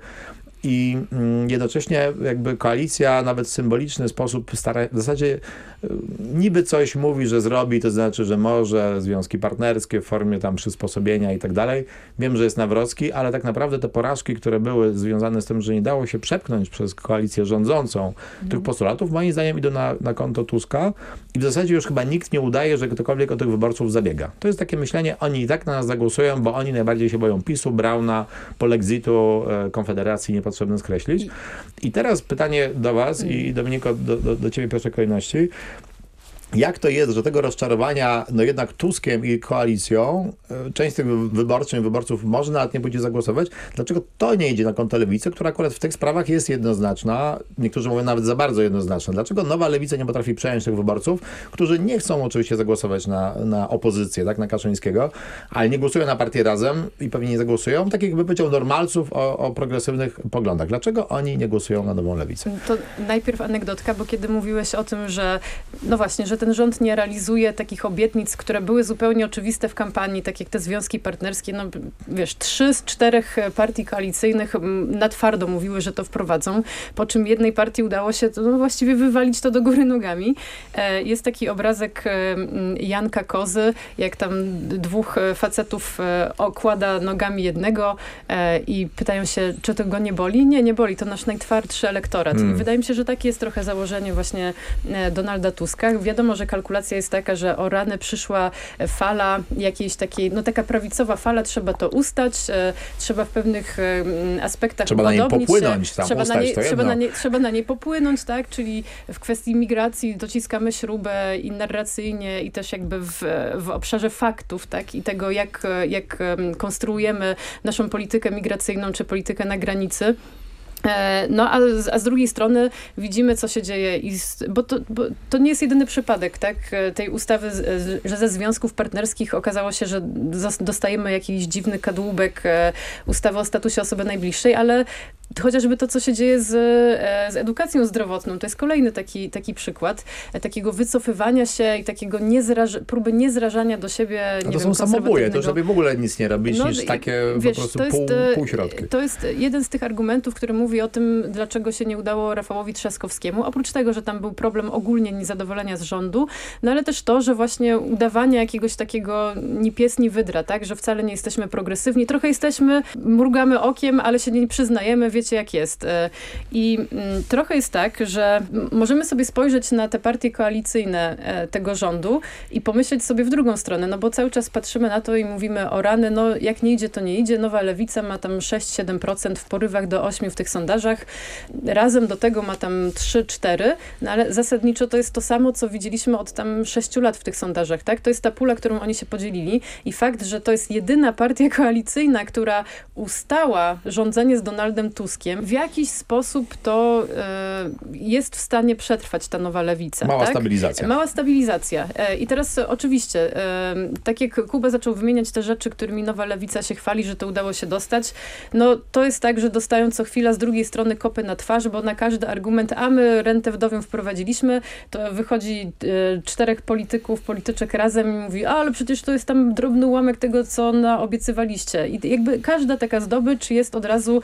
i mm, jednocześnie jakby koalicja nawet w symboliczny sposób stara, w zasadzie y, niby coś mówi, że zrobi, to znaczy, że może, związki partnerskie w formie tam przysposobienia i tak dalej. Wiem, że jest Nawrocki, ale tak naprawdę te porażki, które były związane z tym, że nie dało się przepchnąć przez koalicję rządzącą mhm. tych postulatów, moim zdaniem idą na, na konto Tuska i w zasadzie już chyba nikt nie udaje, że ktokolwiek o tych wyborców zabiega. To jest takie myślenie, oni i tak na nas zagłosują, bo oni najbardziej się boją PiSu, Brauna, polexitu, e, Konfederacji, nie potrzebne skreślić. I teraz pytanie do was i Dominiko, do, do, do ciebie w pierwszej kolejności jak to jest, że tego rozczarowania, no jednak Tuskiem i koalicją, e, część z tych wyborczych wyborców może nawet nie będzie zagłosować. Dlaczego to nie idzie na konto lewicy, która akurat w tych sprawach jest jednoznaczna, niektórzy mówią nawet za bardzo jednoznaczna. Dlaczego nowa lewica nie potrafi przejąć tych wyborców, którzy nie chcą oczywiście zagłosować na, na opozycję, tak, na Kaszyńskiego, ale nie głosują na partię Razem i pewnie nie zagłosują, tak jakby powiedział normalców o, o progresywnych poglądach. Dlaczego oni nie głosują na nową lewicę? To najpierw anegdotka, bo kiedy mówiłeś o tym, że no właśnie, że ten rząd nie realizuje takich obietnic, które były zupełnie oczywiste w kampanii, tak jak te związki partnerskie. No wiesz, trzy z czterech partii koalicyjnych na twardo mówiły, że to wprowadzą, po czym jednej partii udało się to no, właściwie wywalić to do góry nogami. E, jest taki obrazek e, Janka Kozy, jak tam dwóch facetów e, okłada nogami jednego i pytają się, czy to go nie boli? Nie, nie boli, to nasz najtwardszy elektorat. Hmm. I wydaje mi się, że takie jest trochę założenie właśnie Donalda Tuska. Wiadomo, że kalkulacja jest taka, że o rany przyszła fala jakiejś takiej, no taka prawicowa fala, trzeba to ustać, e, trzeba w pewnych e, aspektach Trzeba na niej popłynąć, tam, trzeba, na niej, trzeba, na niej, trzeba na niej popłynąć, tak, czyli w kwestii migracji dociskamy śrubę i narracyjnie i też jakby w, w obszarze faktów, tak, i tego jak, jak konstruujemy naszą politykę migracyjną czy politykę na granicy. E, no, a z, a z, drugiej strony widzimy, co się dzieje, i z, bo, to, bo, to, nie jest jedyny przypadek tak, e, tej ustawy, że ze związków partnerskich okazało się, że dostajemy jakiś dziwny kadłubek e, ustawy o statusie osoby najbliższej, ale chociażby to, co się dzieje z, z edukacją zdrowotną, to jest kolejny taki, taki przykład takiego wycofywania się i takiego niezraż próby niezrażania do siebie, nie to wiem, są samobóje, to żeby w ogóle nic nie robić, no, niż takie wiesz, po prostu to jest, pół, półśrodki. To jest jeden z tych argumentów, który mówi o tym, dlaczego się nie udało Rafałowi Trzaskowskiemu. Oprócz tego, że tam był problem ogólnie niezadowolenia z rządu, no ale też to, że właśnie udawanie jakiegoś takiego ni pies, ni wydra, tak? Że wcale nie jesteśmy progresywni. Trochę jesteśmy, mrugamy okiem, ale się nie przyznajemy, wiecie jak jest. I mm, trochę jest tak, że możemy sobie spojrzeć na te partie koalicyjne tego rządu i pomyśleć sobie w drugą stronę, no bo cały czas patrzymy na to i mówimy o rany, no jak nie idzie, to nie idzie. Nowa Lewica ma tam 6-7% w porywach do 8 w tych sondażach. Razem do tego ma tam 3-4, no ale zasadniczo to jest to samo, co widzieliśmy od tam 6 lat w tych sondażach, tak? To jest ta pula, którą oni się podzielili i fakt, że to jest jedyna partia koalicyjna, która ustała rządzenie z Donaldem Tuskiem, w jakiś sposób to y, jest w stanie przetrwać ta nowa lewica. Mała tak? stabilizacja. Mała stabilizacja. E, I teraz oczywiście, e, tak jak Kuba zaczął wymieniać te rzeczy, którymi nowa lewica się chwali, że to udało się dostać, no to jest tak, że dostają co chwila z drugiej strony kopy na twarz, bo na każdy argument, a my rentę wdowią wprowadziliśmy, to wychodzi e, czterech polityków, polityczek razem i mówi, a, ale przecież to jest tam drobny ułamek tego, co naobiecywaliście. I jakby każda taka zdobycz jest od razu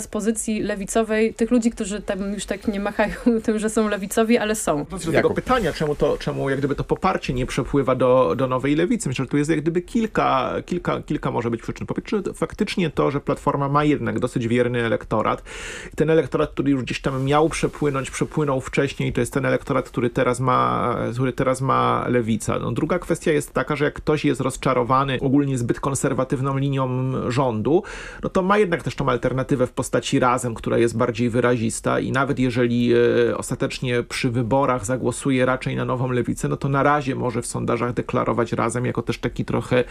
z pozycji lewicowej tych ludzi, którzy tam już tak nie machają tym, że są lewicowi, ale są. Do tego pytania, czemu to, czemu jak gdyby to poparcie nie przepływa do, do nowej lewicy. Myślę, że tu jest jak gdyby kilka, kilka, kilka może być przyczyn. Po pierwsze, faktycznie to, że Platforma ma jednak dosyć wierny elektorat. Ten elektorat, który już gdzieś tam miał przepłynąć, przepłynął wcześniej, to jest ten elektorat, który teraz ma, który teraz ma lewica. No, druga kwestia jest taka, że jak ktoś jest rozczarowany ogólnie zbyt konserwatywną linią rządu, no to ma jednak też tą alternatywę w postaci Razem, która jest bardziej wyrazista i nawet jeżeli e, ostatecznie przy wyborach zagłosuje raczej na nową lewicę, no to na razie może w sondażach deklarować razem jako też taki trochę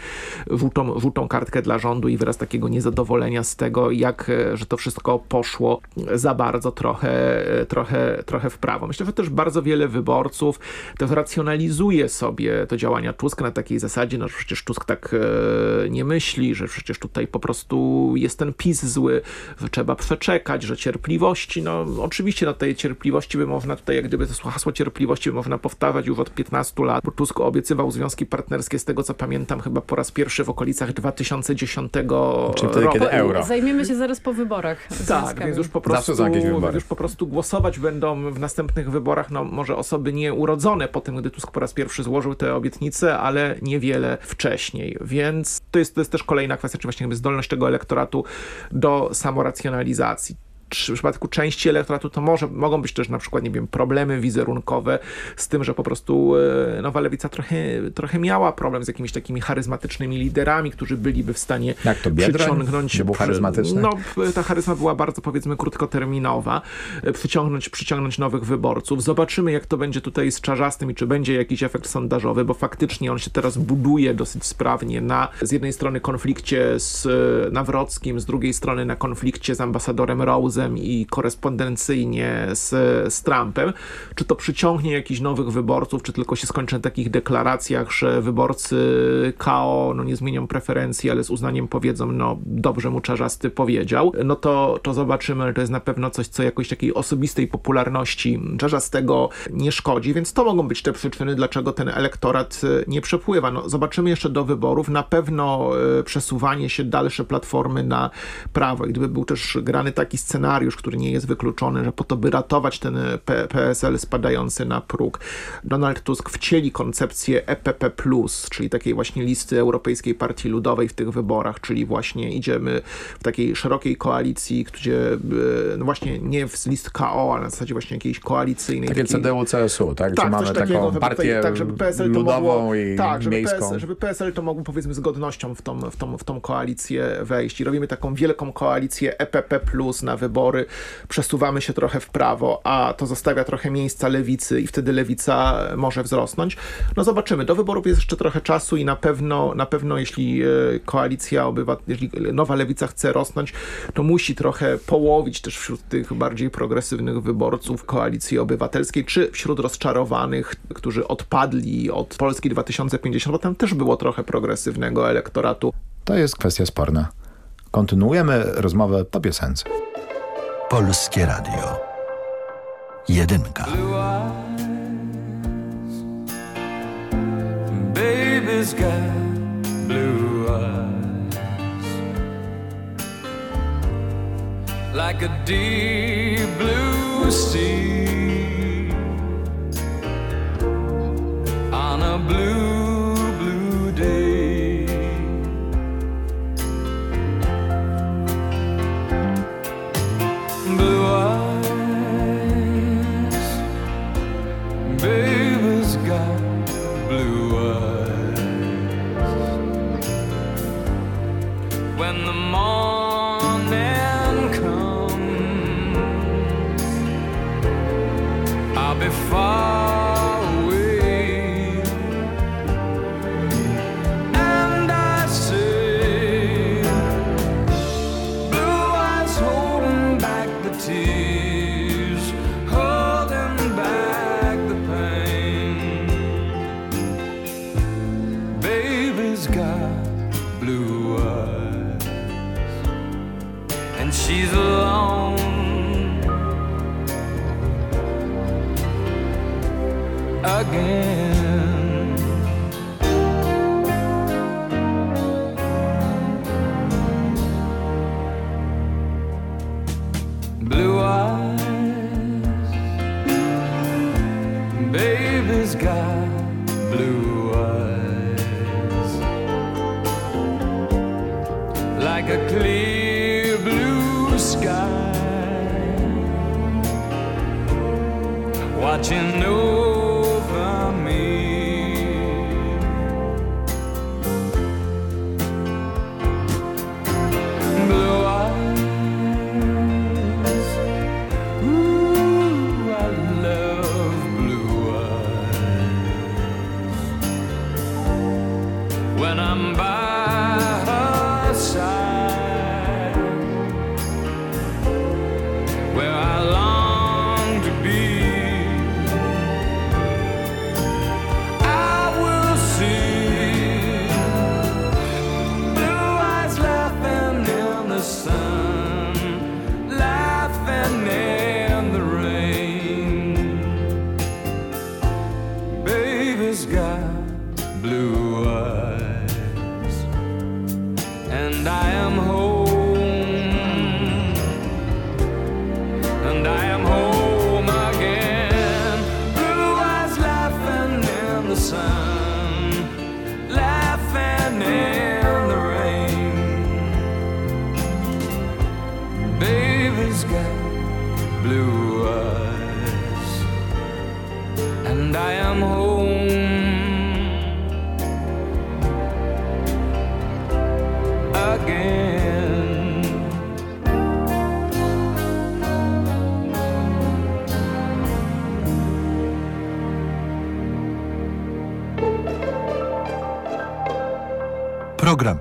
żółtą, żółtą kartkę dla rządu i wyraz takiego niezadowolenia z tego, jak, że to wszystko poszło za bardzo trochę, trochę, trochę w prawo. Myślę, że też bardzo wiele wyborców też racjonalizuje sobie to działania Tuska na takiej zasadzie, no że przecież Tusk tak e, nie myśli, że przecież tutaj po prostu jest ten PiS zły, trzeba przeczekać, że cierpliwości, no oczywiście na tej cierpliwości by można tutaj, jak gdyby to hasło cierpliwości by można powtarzać już od 15 lat, bo Tusk obiecywał związki partnerskie, z tego co pamiętam, chyba po raz pierwszy w okolicach 2010 Czyli wtedy, kiedy euro. Zajmiemy się zaraz po wyborach. Tak, więc już po, prostu, już po prostu głosować będą w następnych wyborach, no może osoby nieurodzone po tym, gdy Tusk po raz pierwszy złożył te obietnice, ale niewiele wcześniej, więc to jest, to jest też kolejna kwestia, czy właśnie jakby zdolność tego elektoratu do samoracjonalizacji w przypadku części elektoratu to może, mogą być też na przykład, nie wiem, problemy wizerunkowe z tym, że po prostu e, Nowa Lewica trochę, trochę miała problem z jakimiś takimi charyzmatycznymi liderami, którzy byliby w stanie Jak to przyciągnąć... Był charyzmatyczny? No, ta charyzma była bardzo, powiedzmy, krótkoterminowa. e, Przyciągnąć, przyciągnąć nowych wyborców. Zobaczymy, jak to będzie tutaj z Czarzastym i czy będzie jakiś efekt sondażowy, bo faktycznie on się teraz buduje dosyć sprawnie na z jednej strony konflikcie z e, Nawrockim, z drugiej strony na konflikcie z ambasadorem Rose i korespondencyjnie z, z Trumpem, czy to przyciągnie jakichś nowych wyborców, czy tylko się skończy na takich deklaracjach, że wyborcy KO no, nie zmienią preferencji, ale z uznaniem powiedzą, no dobrze mu Czarzasty powiedział, no to, to zobaczymy, to jest na pewno coś, co jakoś takiej osobistej popularności Czarzastego nie szkodzi, więc to mogą być te przyczyny, dlaczego ten elektorat e, nie przepływa. No, zobaczymy jeszcze do wyborów, na pewno e, przesuwanie się dalsze platformy na prawo. I gdyby był też grany taki scenariusz, scenariusz, który nie jest wykluczony, że po to, by ratować ten P PSL spadający na próg, Donald Tusk wcieli koncepcję EPP+, czyli takiej właśnie listy Europejskiej Partii Ludowej w tych wyborach, czyli właśnie idziemy w takiej szerokiej koalicji, gdzie no właśnie nie w list KO, ale na zasadzie właśnie jakiejś koalicyjnej. Takie takiej... CDU-CSU, tak? Tak, Gdzie mamy taką żeby partię tutaj, tak, żeby PSL ludową mogło, i tak, żeby miejską. PSL, żeby PSL to mogło powiedzmy z godnością w tą, w, tą, w tą koalicję wejść i robimy taką wielką koalicję EPP+, na wybory, przesuwamy się trochę w prawo, a to zostawia trochę miejsca lewicy i wtedy lewica może wzrosnąć. No zobaczymy. Do wyborów jest jeszcze trochę czasu i na pewno, na pewno jeśli e, koalicja obywatel, jeśli nowa lewica chce rosnąć, to musi trochę połowić też wśród tych bardziej progresywnych wyborców koalicji obywatelskiej, czy wśród rozczarowanych, którzy odpadli od Polski 2050, bo tam też było trochę progresywnego elektoratu. To jest kwestia sporna. Kontynuujemy rozmowę po piosence. Polskie Radio. Jedynka. Baby's got blue eyes like a deep blue sea on a blue, When the morning comes, I'll be far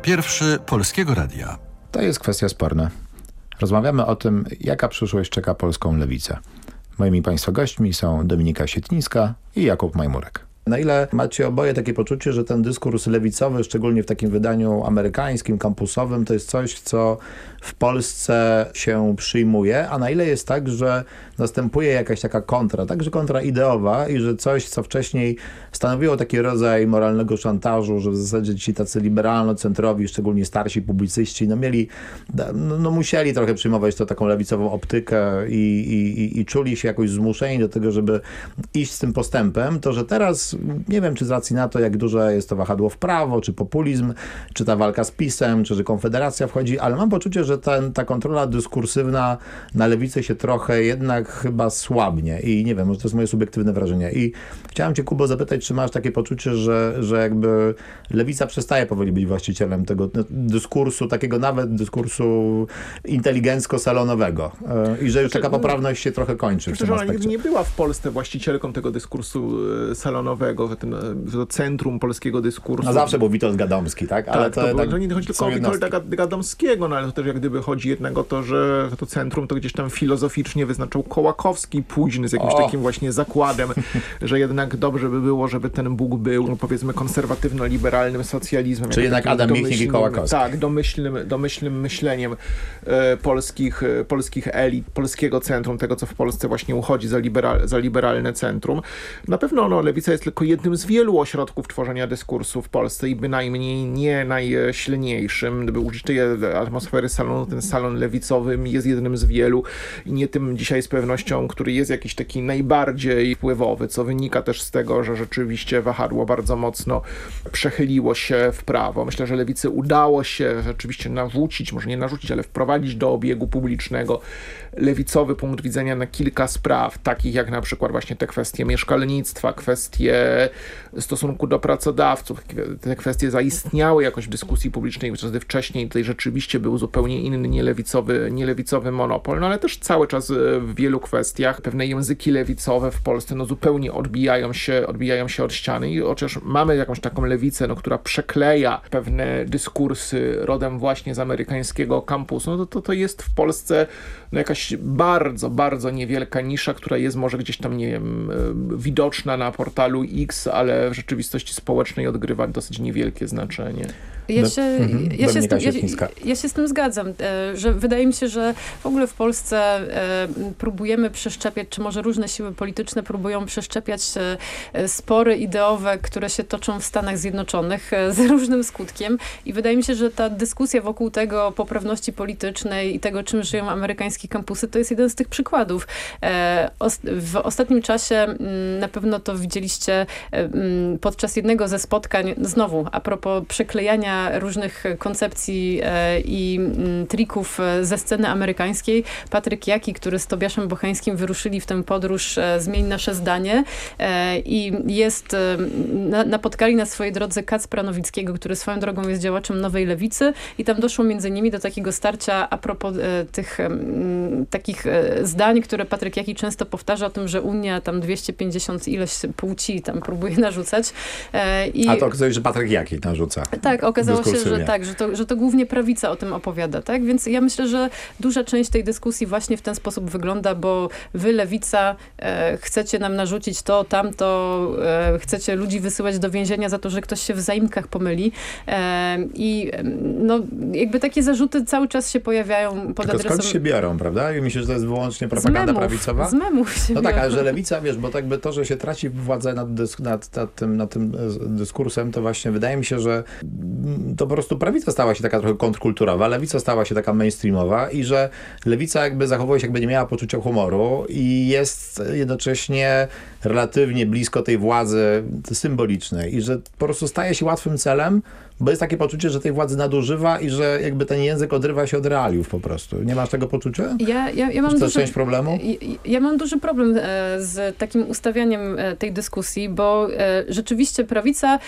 pierwszy Polskiego Radia. To jest kwestia sporna. Rozmawiamy o tym, jaka przyszłość czeka polską lewicę. Moimi Państwa gośćmi są Dominika Sietniska i Jakub Majmurek. Na ile macie oboje takie poczucie, że ten dyskurs lewicowy, szczególnie w takim wydaniu amerykańskim, kampusowym, to jest coś, co w Polsce się przyjmuje, a na ile jest tak, że następuje jakaś taka kontra, także kontra ideowa i że coś, co wcześniej stanowiło taki rodzaj moralnego szantażu, że w zasadzie ci tacy liberalno-centrowi, szczególnie starsi publicyści, no mieli, no, no musieli trochę przyjmować to taką lewicową optykę i, i, i, i czuli się jakoś zmuszeni do tego, żeby iść z tym postępem, to że teraz, nie wiem czy z racji na to, jak duże jest to wahadło w prawo, czy populizm, czy ta walka z PiSem, czy że Konfederacja wchodzi, ale mam poczucie, że ten, ta kontrola dyskursywna na lewicy się trochę jednak chyba słabnie i nie wiem, może to jest moje subiektywne wrażenie. I chciałem cię, Kubo, zapytać, czy masz takie poczucie, że, że jakby lewica przestaje powoli być właścicielem tego dyskursu, takiego nawet dyskursu inteligencko-salonowego e, i że już taka poprawność się trochę kończy w Przecież tym ona nigdy nie była w Polsce właścicielką tego dyskursu e, salonowego, tym, e, to centrum polskiego dyskursu. No zawsze był Witold Gadomski, tak? Ale tak, to, to, tak to nie chodzi tylko o Witolda Gadomskiego, no ale to też jak gdyby chodzi jednak o to, że to centrum to gdzieś tam filozoficznie wyznaczał Kołakowski późny z jakimś O. takim właśnie zakładem, że jednak dobrze by było, żeby ten Bóg był, no powiedzmy, konserwatywno-liberalnym socjalizmem. Czyli jednak Adam Michnik i Kołakowski. Tak, domyślnym, domyślnym myśleniem e, polskich, e, polskich elit, polskiego centrum, tego co w Polsce właśnie uchodzi za, liberal, za liberalne centrum. Na pewno no, lewica jest tylko jednym z wielu ośrodków tworzenia dyskursu w Polsce i bynajmniej nie najsilniejszym. Gdyby użyć tej atmosfery salonu, ten salon lewicowy jest jednym z wielu i nie tym dzisiaj z pewnością, który jest jakiś taki najbardziej wpływowy, co wynika też z tego, że rzeczywiście wahadło bardzo mocno przechyliło się w prawo. Myślę, że lewicy udało się rzeczywiście narzucić, może nie narzucić, ale wprowadzić do obiegu publicznego lewicowy punkt widzenia na kilka spraw, takich jak na przykład właśnie te kwestie mieszkalnictwa, kwestie stosunku do pracodawców. Te kwestie zaistniały jakoś w dyskusji publicznej, gdy wcześniej tutaj rzeczywiście był zupełnie inny, nielewicowy, nielewicowy monopol, no ale też cały czas e, w wielu kwestiach pewne języki lewicowe w Polsce no zupełnie odbijają się, odbijają się od ściany. I chociaż mamy jakąś taką lewicę, no, która przekleja pewne dyskursy rodem właśnie z amerykańskiego kampusu, no to, to, to jest w Polsce no, jakaś bardzo, bardzo niewielka nisza, która jest może gdzieś tam, nie wiem, e, widoczna na portalu X, ale w rzeczywistości społecznej odgrywa dosyć niewielkie znaczenie. Ja się, Mhm. ja, się tym, ja, ja się z tym zgadzam, e, że wydaje mi się, że w ogóle w Polsce e, próbujemy przeszczepiać, czy może różne siły polityczne próbują przeszczepiać spory ideowe, które się toczą w Stanach Zjednoczonych z różnym skutkiem i wydaje mi się, że ta dyskusja wokół tego poprawności politycznej i tego, czym żyją amerykańskie kampusy, to jest jeden z tych przykładów. E, W ostatnim czasie mm, na pewno to widzieliście e, mm, podczas jednego ze spotkań, znowu a propos przeklejania różnych koncepcji e, i mm, trików ze sceny amerykańskiej, Patryk Jaki, który z Tobiaszem Bocheńskim wyruszyli w tę podróż Zmień nasze zdanie i jest, na, napotkali na swojej drodze Kacpra Nowickiego, który swoją drogą jest działaczem Nowej Lewicy i tam doszło między innymi do takiego starcia a propos tych takich e, zdań, które Patryk Jaki często powtarza o tym, że Unia tam 250 ileś płci tam próbuje narzucać. E, i A to ktoś, że Patryk Jaki narzuca. tak, okazało się, że tak, że to, że to głównie prawica o tym opowiada, tak? Więc ja myślę, że duża część tej dyskusji właśnie w ten sposób wygląda, bo wy, lewica, e, chcecie nam narzucić to, tamto, e, chcecie ludzi wysyłać do więzienia za to, że ktoś się w zaimkach pomyli. I no, jakby takie zarzuty cały czas się pojawiają pod Tylko adresem... skąd się biorą, prawda? I myślę, że to jest wyłącznie propaganda memów, prawicowa. z memów się No tak, ale że lewica, wiesz, bo tak jakby to, że się traci władzę nad, dysk, nad, nad, tym, nad tym e, dyskursem, to właśnie wydaje mi się, że mm, to po prostu prawica stała się taka trochę kontrkulturowa, lewica stała się taka mainstreamowa i że lewica jakby zachowuje się, jakby nie miała poczucia humoru i jest jednocześnie relatywnie blisko tej władzy symbolicznej i że po prostu staje się łatwym celem, bo jest takie poczucie, że tej władzy nadużywa i że jakby ten język odrywa się od realiów po prostu. Nie masz tego poczucia? Ja, ja, ja mam Czy to duży, część problemu? Ja, ja mam duży problem e, z takim ustawianiem e, tej dyskusji, bo e, rzeczywiście prawica,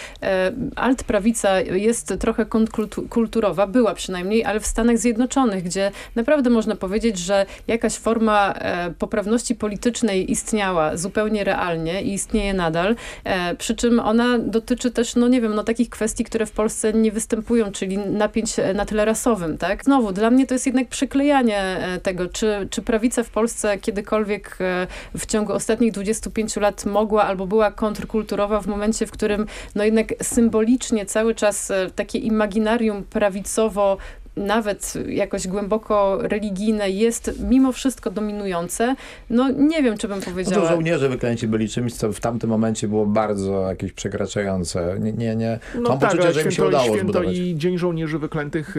alt-prawica jest trochę kontrkulturowa, była przynajmniej, ale w Stanach Zjednoczonych, gdzie naprawdę można powiedzieć, że jakaś forma poprawności politycznej istniała zupełnie realnie i istnieje nadal, e, przy czym ona dotyczy też, no nie wiem, no takich kwestii, które w Polsce nie występują, czyli napięć e, na tle rasowym, tak? Znowu, dla mnie to jest jednak przyklejanie e, tego, czy, czy prawica w Polsce kiedykolwiek w ciągu ostatnich 25 lat mogła albo była kontrkulturowa w momencie, w którym no jednak symbolicznie cały czas takie imaginarium prawicowo nawet jakoś głęboko religijne jest mimo wszystko dominujące, no nie wiem, czy bym No to powiedziała. żołnierze wyklęci byli czymś, co w tamtym momencie było bardzo jakieś przekraczające. Nie, nie, nie. No Mam tak, poczucie, że im się udało święto zbudować. i Dzień Żołnierzy Wyklętych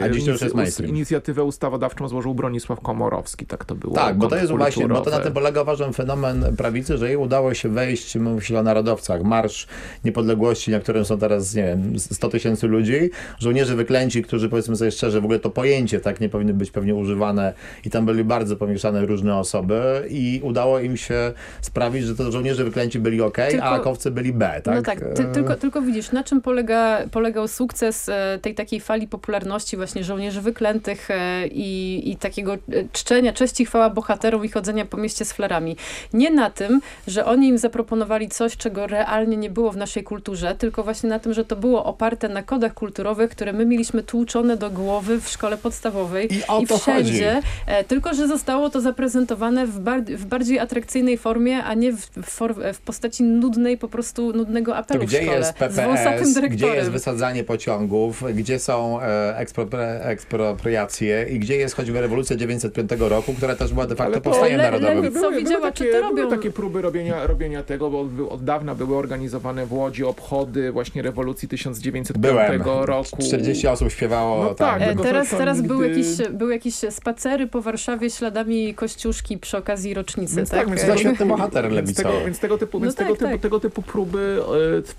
e, A dziś to już inic- jest mainstream. inicjatywę ustawodawczą złożył Bronisław Komorowski, tak to było. Tak, bo to jest właśnie, bo to na tym polega, uważam, fenomen prawicy, że jej udało się wejść, myślę o narodowcach, Marsz Niepodległości, na którym są teraz, nie wiem, 100 tysięcy ludzi, żołnierze wyklęci, którzy powiedzmy sobie szczerze, w ogóle to pojęcie tak nie powinny być pewnie używane i tam byli bardzo pomieszane różne osoby i udało im się sprawić, że to żołnierze wyklęci byli ok, Tylko- a akowcy byli B, tak? No tak, ty, E, tylko, tylko widzisz, na czym polega, polegał sukces e, tej takiej fali popularności właśnie żołnierzy wyklętych e, i, i takiego czczenia, cześć i chwała bohaterom i chodzenia po mieście z flarami. Nie na tym, że oni im zaproponowali coś, czego realnie nie było w naszej kulturze, tylko właśnie na tym, że to było oparte na kodach kulturowych, które my mieliśmy tłuczone do głowy połowy w szkole podstawowej I o to wszędzie. chodzi. E, tylko, że zostało to zaprezentowane w, bar w bardziej atrakcyjnej formie, a nie w, w, for w postaci nudnej, po prostu nudnego To apelu w gdzie szkole. jest z wąsatym PPS, dyrektorem. gdzie jest wysadzanie pociągów, gdzie są e, ekspropri- ekspropriacje i gdzie jest choćby rewolucja 905 roku, która też była de facto Ale to- powstaniem le- narodowym. Były, widziała, były czy takie, to robią. były takie próby robienia, robienia tego, bo by- od dawna były organizowane w Łodzi obchody właśnie rewolucji 1905 Byłem. roku. 40 osób śpiewało. No tak. Tak, E, teraz teraz nigdy- były, jakieś, były jakieś spacery po Warszawie śladami Kościuszki przy okazji rocznicy. Więc tak, tak, więc tego- świetny bohater lewicowy. tego, więc tego typu, No więc tego, tak, typu, tak. tego typu próby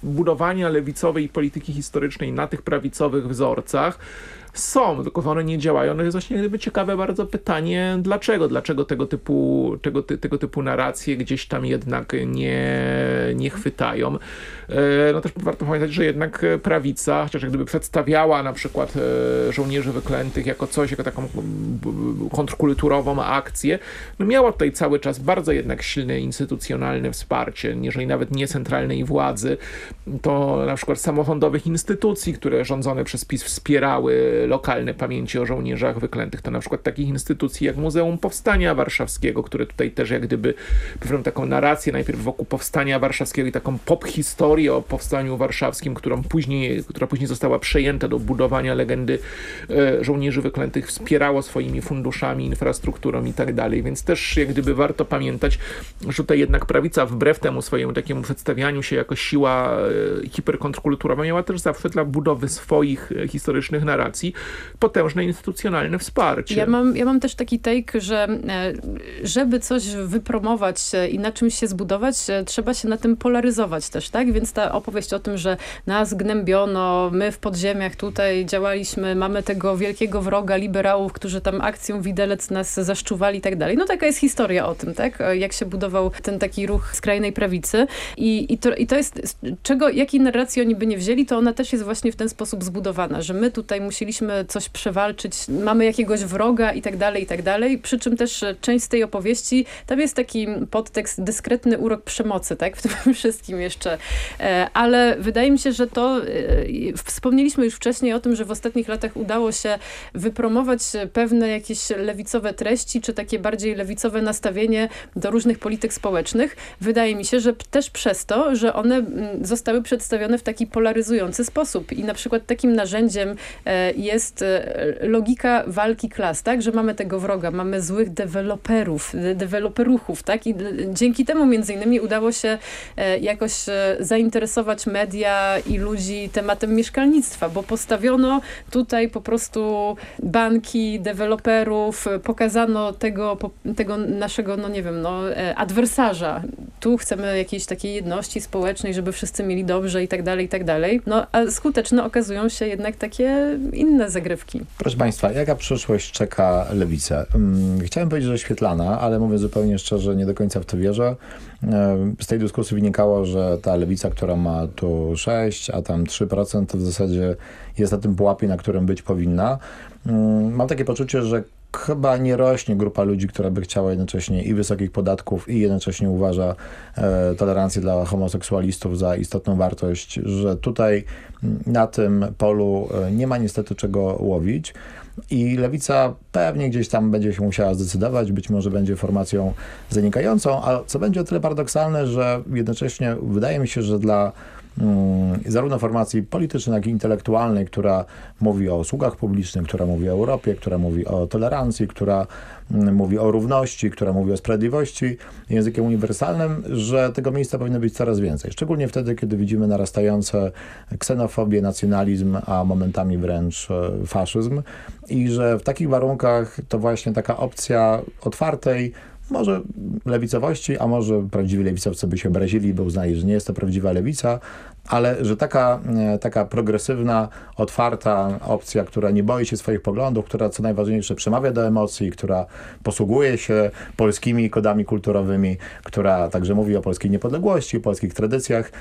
e, budowania lewicowej polityki historycznej na tych prawicowych wzorcach są, tylko one nie działają. No jest właśnie gdyby ciekawe bardzo pytanie, dlaczego? Dlaczego tego typu, tego, ty, tego typu narracje gdzieś tam jednak nie, nie chwytają? E, No też warto pamiętać, że jednak prawica, chociaż jak gdyby przedstawiała na przykład e, żołnierzy wyklętych jako coś, jako taką kontrkulturową akcję, no miała tutaj cały czas bardzo jednak silne instytucjonalne wsparcie, jeżeli nawet nie centralnej władzy, to na przykład samorządowych instytucji, które rządzone przez PiS wspierały lokalne pamięci o żołnierzach wyklętych. To na przykład takich instytucji jak Muzeum Powstania Warszawskiego, które tutaj też jak gdyby pewną taką narrację najpierw wokół Powstania Warszawskiego i taką o Powstaniu Warszawskim, którą później, która później została przejęta do budowania legendy e, żołnierzy wyklętych, wspierało swoimi funduszami, infrastrukturą i tak dalej. Więc też jak gdyby warto pamiętać, że tutaj jednak prawica wbrew temu swojemu takiemu przedstawianiu się jako siła e, hiperkontrkulturowa miała też zawsze dla budowy swoich e, historycznych narracji potężne instytucjonalne wsparcie. Ja mam, ja mam też taki take, że żeby coś wypromować i na czymś się zbudować, trzeba się na tym polaryzować też, tak? Więc ta opowieść o tym, że nas gnębiono, my w podziemiach tutaj działaliśmy, mamy tego wielkiego wroga liberałów, którzy tam akcją widelec nas zaszczuwali i tak dalej. No taka jest historia o tym, tak? Jak się budował ten taki ruch skrajnej prawicy i, i, to, i to jest, czego, jakiej narracji oni by nie wzięli, to ona też jest właśnie w ten sposób zbudowana, że my tutaj musieliśmy coś przewalczyć, mamy jakiegoś wroga i tak dalej, i tak dalej, przy czym też e, część z tej opowieści, tam jest taki podtekst, dyskretny urok przemocy, tak, w tym wszystkim jeszcze, ale wydaje mi się, że to, e, wspomnieliśmy już wcześniej o tym, że w ostatnich latach udało się wypromować pewne jakieś lewicowe treści, czy takie bardziej lewicowe nastawienie do różnych polityk społecznych. Wydaje mi się, że też przez to, że one zostały przedstawione w taki polaryzujący sposób. I na przykład takim narzędziem e, jest e, logika walki klas, tak, że mamy tego wroga, mamy złych deweloperów, de- deweloperuchów, tak, i dzięki temu między innymi udało się e, jakoś e, zainteresować media i ludzi tematem mieszkalnictwa, bo postawiono tutaj po prostu banki, deweloperów, pokazano tego, tego naszego, no nie wiem, no, e, adwersarza. Tu chcemy jakiejś takiej jedności społecznej, żeby wszyscy mieli dobrze i tak dalej, i tak dalej. No, a skuteczne okazują się jednak takie inne zagrywki. Proszę Państwa, jaka przyszłość czeka lewicę? Mm, Chciałem powiedzieć, że świetlana, ale mówię zupełnie szczerze, nie do końca w to wierzę. E, Z tej dyskusji wynikało, że ta lewica, która ma tu 6, a tam 3%, to w zasadzie jest na tym pułapie, na którym być powinna. Mm, Mam takie poczucie, że chyba nie rośnie grupa ludzi, która by chciała jednocześnie i wysokich podatków i jednocześnie uważa e, tolerancję dla homoseksualistów za istotną wartość, że tutaj mm, na tym polu e, nie ma niestety czego łowić. I lewica pewnie gdzieś tam będzie się musiała zdecydować, być może będzie formacją zanikającą, a co będzie o tyle paradoksalne, że jednocześnie wydaje mi się, że dla mm, zarówno formacji politycznej, jak i intelektualnej, która mówi o usługach publicznych, która mówi o Europie, która mówi o tolerancji, która mówi o równości, która mówi o sprawiedliwości językiem uniwersalnym, że tego miejsca powinno być coraz więcej. Szczególnie wtedy, kiedy widzimy narastające ksenofobię, nacjonalizm, a momentami wręcz e, faszyzm i że w takich warunkach to właśnie taka opcja otwartej, może lewicowości, a może prawdziwi lewicowcy by się obrazili, bo uznali, że nie jest to prawdziwa lewica, ale że taka, e, taka progresywna, otwarta opcja, która nie boi się swoich poglądów, która co najważniejsze przemawia do emocji, która posługuje się polskimi kodami kulturowymi, która także mówi o polskiej niepodległości, o polskich tradycjach.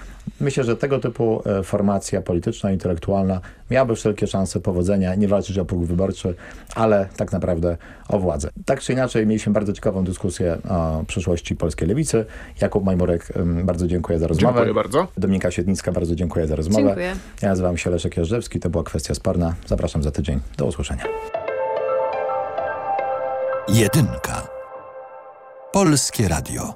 Myślę, że tego typu e, formacja polityczna, intelektualna miałaby wszelkie szanse powodzenia, nie walczyć o próg wyborczy, ale tak naprawdę o władzę. Tak czy inaczej, mieliśmy bardzo ciekawą dyskusję o przyszłości polskiej lewicy. Jakub Majmurek, bardzo dziękuję za rozmowę. Dziękuję bardzo. Dominika Świetnicka Agnieszka, bardzo dziękuję za rozmowę. Dziękuję. Ja nazywam się Leszek Jażdżewski, to była kwestia sporna. Zapraszam za tydzień. Do usłyszenia. Jedynka. Polskie Radio.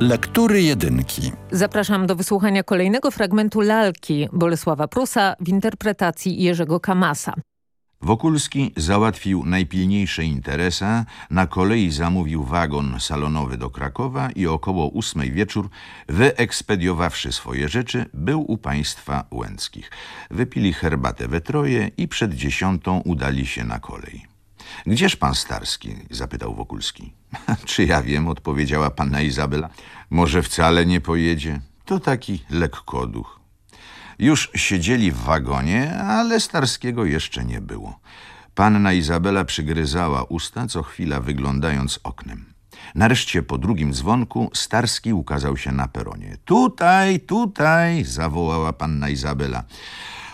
Lektury jedynki. Zapraszam do wysłuchania kolejnego fragmentu lalki Bolesława Prusa w interpretacji Jerzego Kamasa. Wokulski załatwił najpilniejsze interesa, na kolei zamówił wagon salonowy do Krakowa i około ósmej wieczór, wyekspediowawszy swoje rzeczy, był u państwa Łęckich. Wypili herbatę we troje i przed dziesiątą udali się na kolej. Gdzież pan Starski? zapytał Wokulski. Czy ja wiem, odpowiedziała panna Izabela. Może wcale nie pojedzie. To taki lekkoduch. Już siedzieli w wagonie, ale Starskiego jeszcze nie było. Panna Izabela przygryzała usta, co chwila wyglądając oknem. Nareszcie po drugim dzwonku Starski ukazał się na peronie. Tutaj, tutaj, zawołała panna Izabela.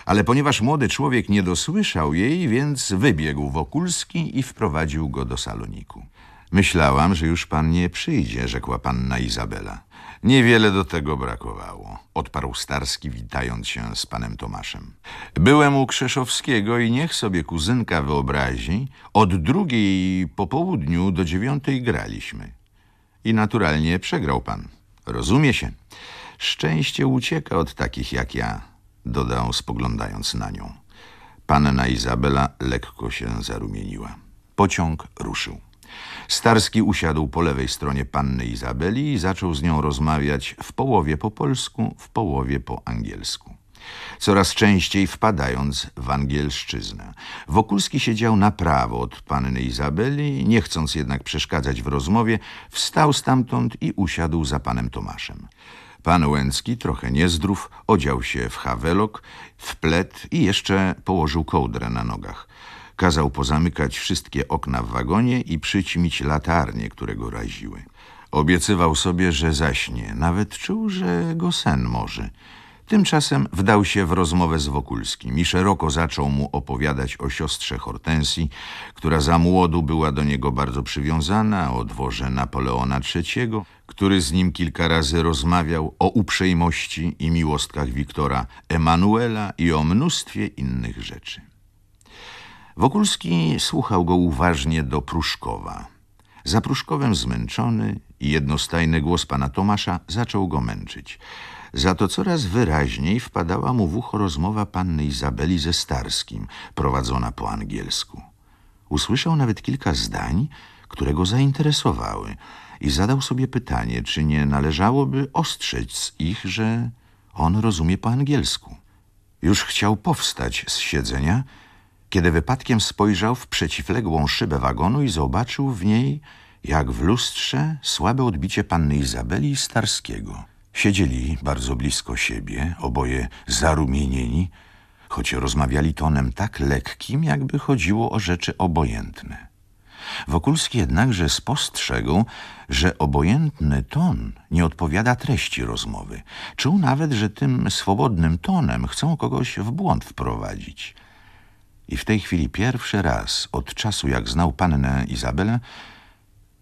Ale ponieważ młody człowiek nie dosłyszał jej, więc wybiegł Wokulski i wprowadził go do saloniku. Myślałam, że już pan nie przyjdzie, rzekła panna Izabela. Niewiele do tego brakowało, odparł Starski, witając się z panem Tomaszem. Byłem u Krzeszowskiego i niech sobie kuzynka wyobrazi, od drugiej po południu do dziewiątej graliśmy. I naturalnie przegrał pan. Rozumie się. Szczęście ucieka od takich jak ja, dodał spoglądając na nią. Panna Izabela lekko się zarumieniła. Pociąg ruszył. Starski usiadł po lewej stronie panny Izabeli i zaczął z nią rozmawiać w połowie po polsku, w połowie po angielsku. Coraz częściej wpadając w angielszczyznę. Wokulski siedział na prawo od panny Izabeli, nie chcąc jednak przeszkadzać w rozmowie, wstał stamtąd i usiadł za panem Tomaszem. Pan Łęcki, trochę niezdrów, odział się w hawelok, w plet i jeszcze położył kołdrę na nogach. Kazał pozamykać wszystkie okna w wagonie i przyćmić latarnie, które go raziły. Obiecywał sobie, że zaśnie, nawet czuł, że go sen może. Tymczasem wdał się w rozmowę z Wokulskim i szeroko zaczął mu opowiadać o siostrze Hortensji, która za młodu była do niego bardzo przywiązana, o dworze Napoleona III, który z nim kilka razy rozmawiał o uprzejmości i miłostkach Wiktora Emanuela i o mnóstwie innych rzeczy. Wokulski słuchał go uważnie do Pruszkowa. Za Pruszkowem zmęczony i jednostajny głos pana Tomasza zaczął go męczyć. Za to coraz wyraźniej wpadała mu w ucho rozmowa panny Izabeli ze Starskim, prowadzona po angielsku. Usłyszał nawet kilka zdań, które go zainteresowały i zadał sobie pytanie, czy nie należałoby ostrzec ich, że on rozumie po angielsku. Już chciał powstać z siedzenia, kiedy wypadkiem spojrzał w przeciwległą szybę wagonu i zobaczył w niej, jak w lustrze, słabe odbicie panny Izabeli i Starskiego. Siedzieli bardzo blisko siebie, oboje zarumienieni, choć rozmawiali tonem tak lekkim, jakby chodziło o rzeczy obojętne. Wokulski jednakże spostrzegł, że obojętny ton nie odpowiada treści rozmowy. Czuł nawet, że tym swobodnym tonem chcą kogoś w błąd wprowadzić. I w tej chwili pierwszy raz od czasu, jak znał pannę Izabelę,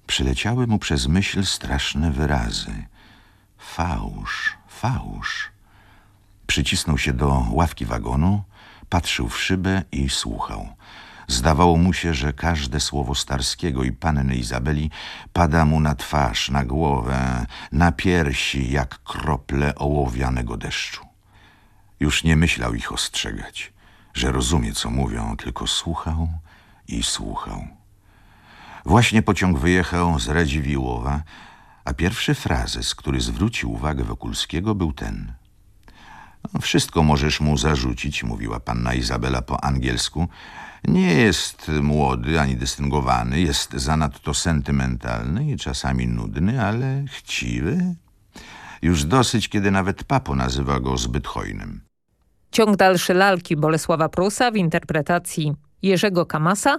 przyleciały mu przez myśl straszne wyrazy. Fałsz, fałsz. Przycisnął się do ławki wagonu, patrzył w szybę i słuchał. Zdawało mu się, że każde słowo Starskiego i panny Izabeli pada mu na twarz, na głowę, na piersi, jak krople ołowianego deszczu. Już nie myślał ich ostrzegać, że rozumie, co mówią, tylko słuchał i słuchał. Właśnie pociąg wyjechał z Radziwiłowa, a pierwszy frazes, który zwrócił uwagę Wokulskiego, był ten. Wszystko możesz mu zarzucić, mówiła panna Izabela po angielsku. Nie jest młody ani dystyngowany, jest zanadto sentymentalny i czasami nudny, ale chciwy. Już dosyć, kiedy nawet papo nazywa go zbyt hojnym. Ciąg dalszy lalki Bolesława Prusa w interpretacji Jerzego Kamasa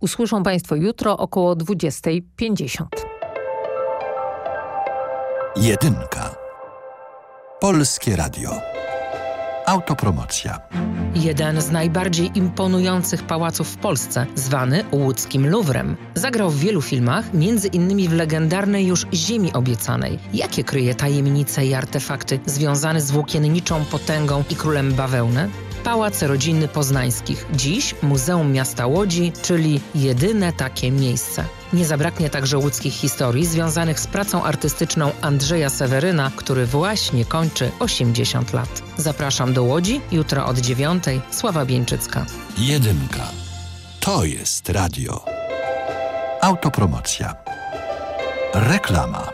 usłyszą Państwo jutro około 20.50. Jedynka. Polskie Radio. Autopromocja. Jeden z najbardziej imponujących pałaców w Polsce, zwany łódzkim Louvrem. Zagrał w wielu filmach, między innymi w legendarnej już Ziemi Obiecanej. Jakie kryje tajemnice i artefakty związane z włókienniczą potęgą i królem bawełny? Pałac Rodzinny Poznańskich. Dziś Muzeum Miasta Łodzi, czyli jedyne takie miejsce. Nie zabraknie także łódzkich historii związanych z pracą artystyczną Andrzeja Seweryna, który właśnie kończy 80 lat. Zapraszam do Łodzi jutro od 9. Sława Bieńczycka. Jedynka. To jest radio. Autopromocja. Reklama.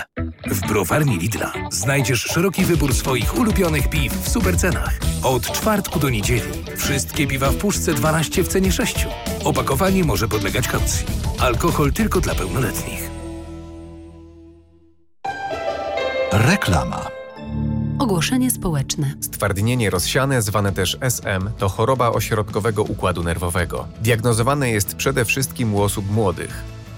W browarni Lidla znajdziesz szeroki wybór swoich ulubionych piw w supercenach. Od czwartku do niedzieli wszystkie piwa w puszce 12 w cenie 6. Opakowanie może podlegać kaucji. Alkohol tylko dla pełnoletnich. Reklama. Ogłoszenie społeczne. Stwardnienie rozsiane, zwane też SM, to choroba ośrodkowego układu nerwowego. Diagnozowane jest przede wszystkim u osób młodych.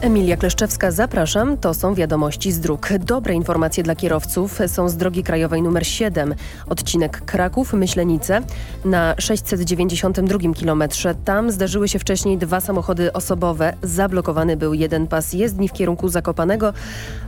Emilia Kleszczewska, zapraszam. To są wiadomości z dróg. Dobre informacje dla kierowców są z drogi krajowej nr 7, odcinek Kraków-Myślenice na 692 km. Tam zdarzyły się wcześniej dwa samochody osobowe. Zablokowany był jeden pas jezdni w kierunku Zakopanego,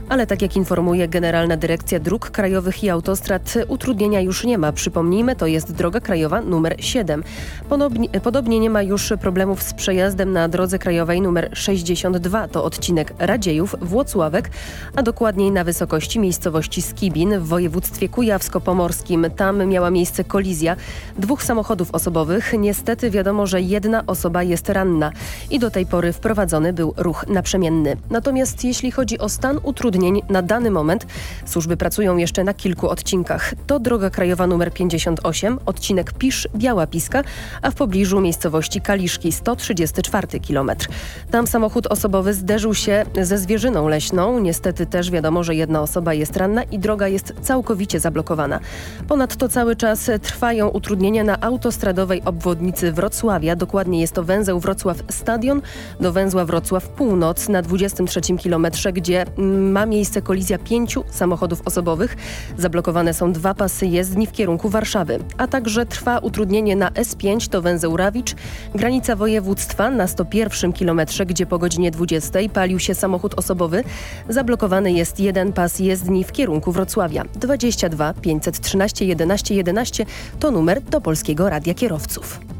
ale tak jak informuje Generalna Dyrekcja Dróg Krajowych i Autostrad, utrudnienia już nie ma. Przypomnijmy, to jest droga krajowa nr 7. Podobnie, podobnie nie ma już problemów z przejazdem na drodze krajowej nr 62. To odcinek Radziejów-Włocławek, a dokładniej na wysokości miejscowości Skibin w województwie kujawsko-pomorskim. Tam miała miejsce kolizja dwóch samochodów osobowych. Niestety wiadomo, że jedna osoba jest ranna i do tej pory wprowadzony był ruch naprzemienny. Natomiast jeśli chodzi o stan utrudnień na dany moment, służby pracują jeszcze na kilku odcinkach. To droga krajowa nr 58, odcinek Pisz-Biała Piska, a w pobliżu miejscowości Kaliszki 134 km. Tam samochód osobowy zderzył się ze zwierzyną leśną. Niestety też wiadomo, że jedna osoba jest ranna i droga jest całkowicie zablokowana. Ponadto cały czas trwają utrudnienia na autostradowej obwodnicy Wrocławia. Dokładnie jest to węzeł Wrocław Stadion do węzła Wrocław Północ na 23 kilometrze, gdzie ma miejsce kolizja pięciu samochodów osobowych. Zablokowane są dwa pasy jezdni w kierunku Warszawy. A także trwa utrudnienie na S5 to węzeł Rawicz, granica województwa na 101 kilometrze, gdzie po godzinie 20 palił się samochód osobowy. Zablokowany jest jeden pas jezdni w kierunku Wrocławia. 22 513 11 11 to numer do Polskiego Radia Kierowców.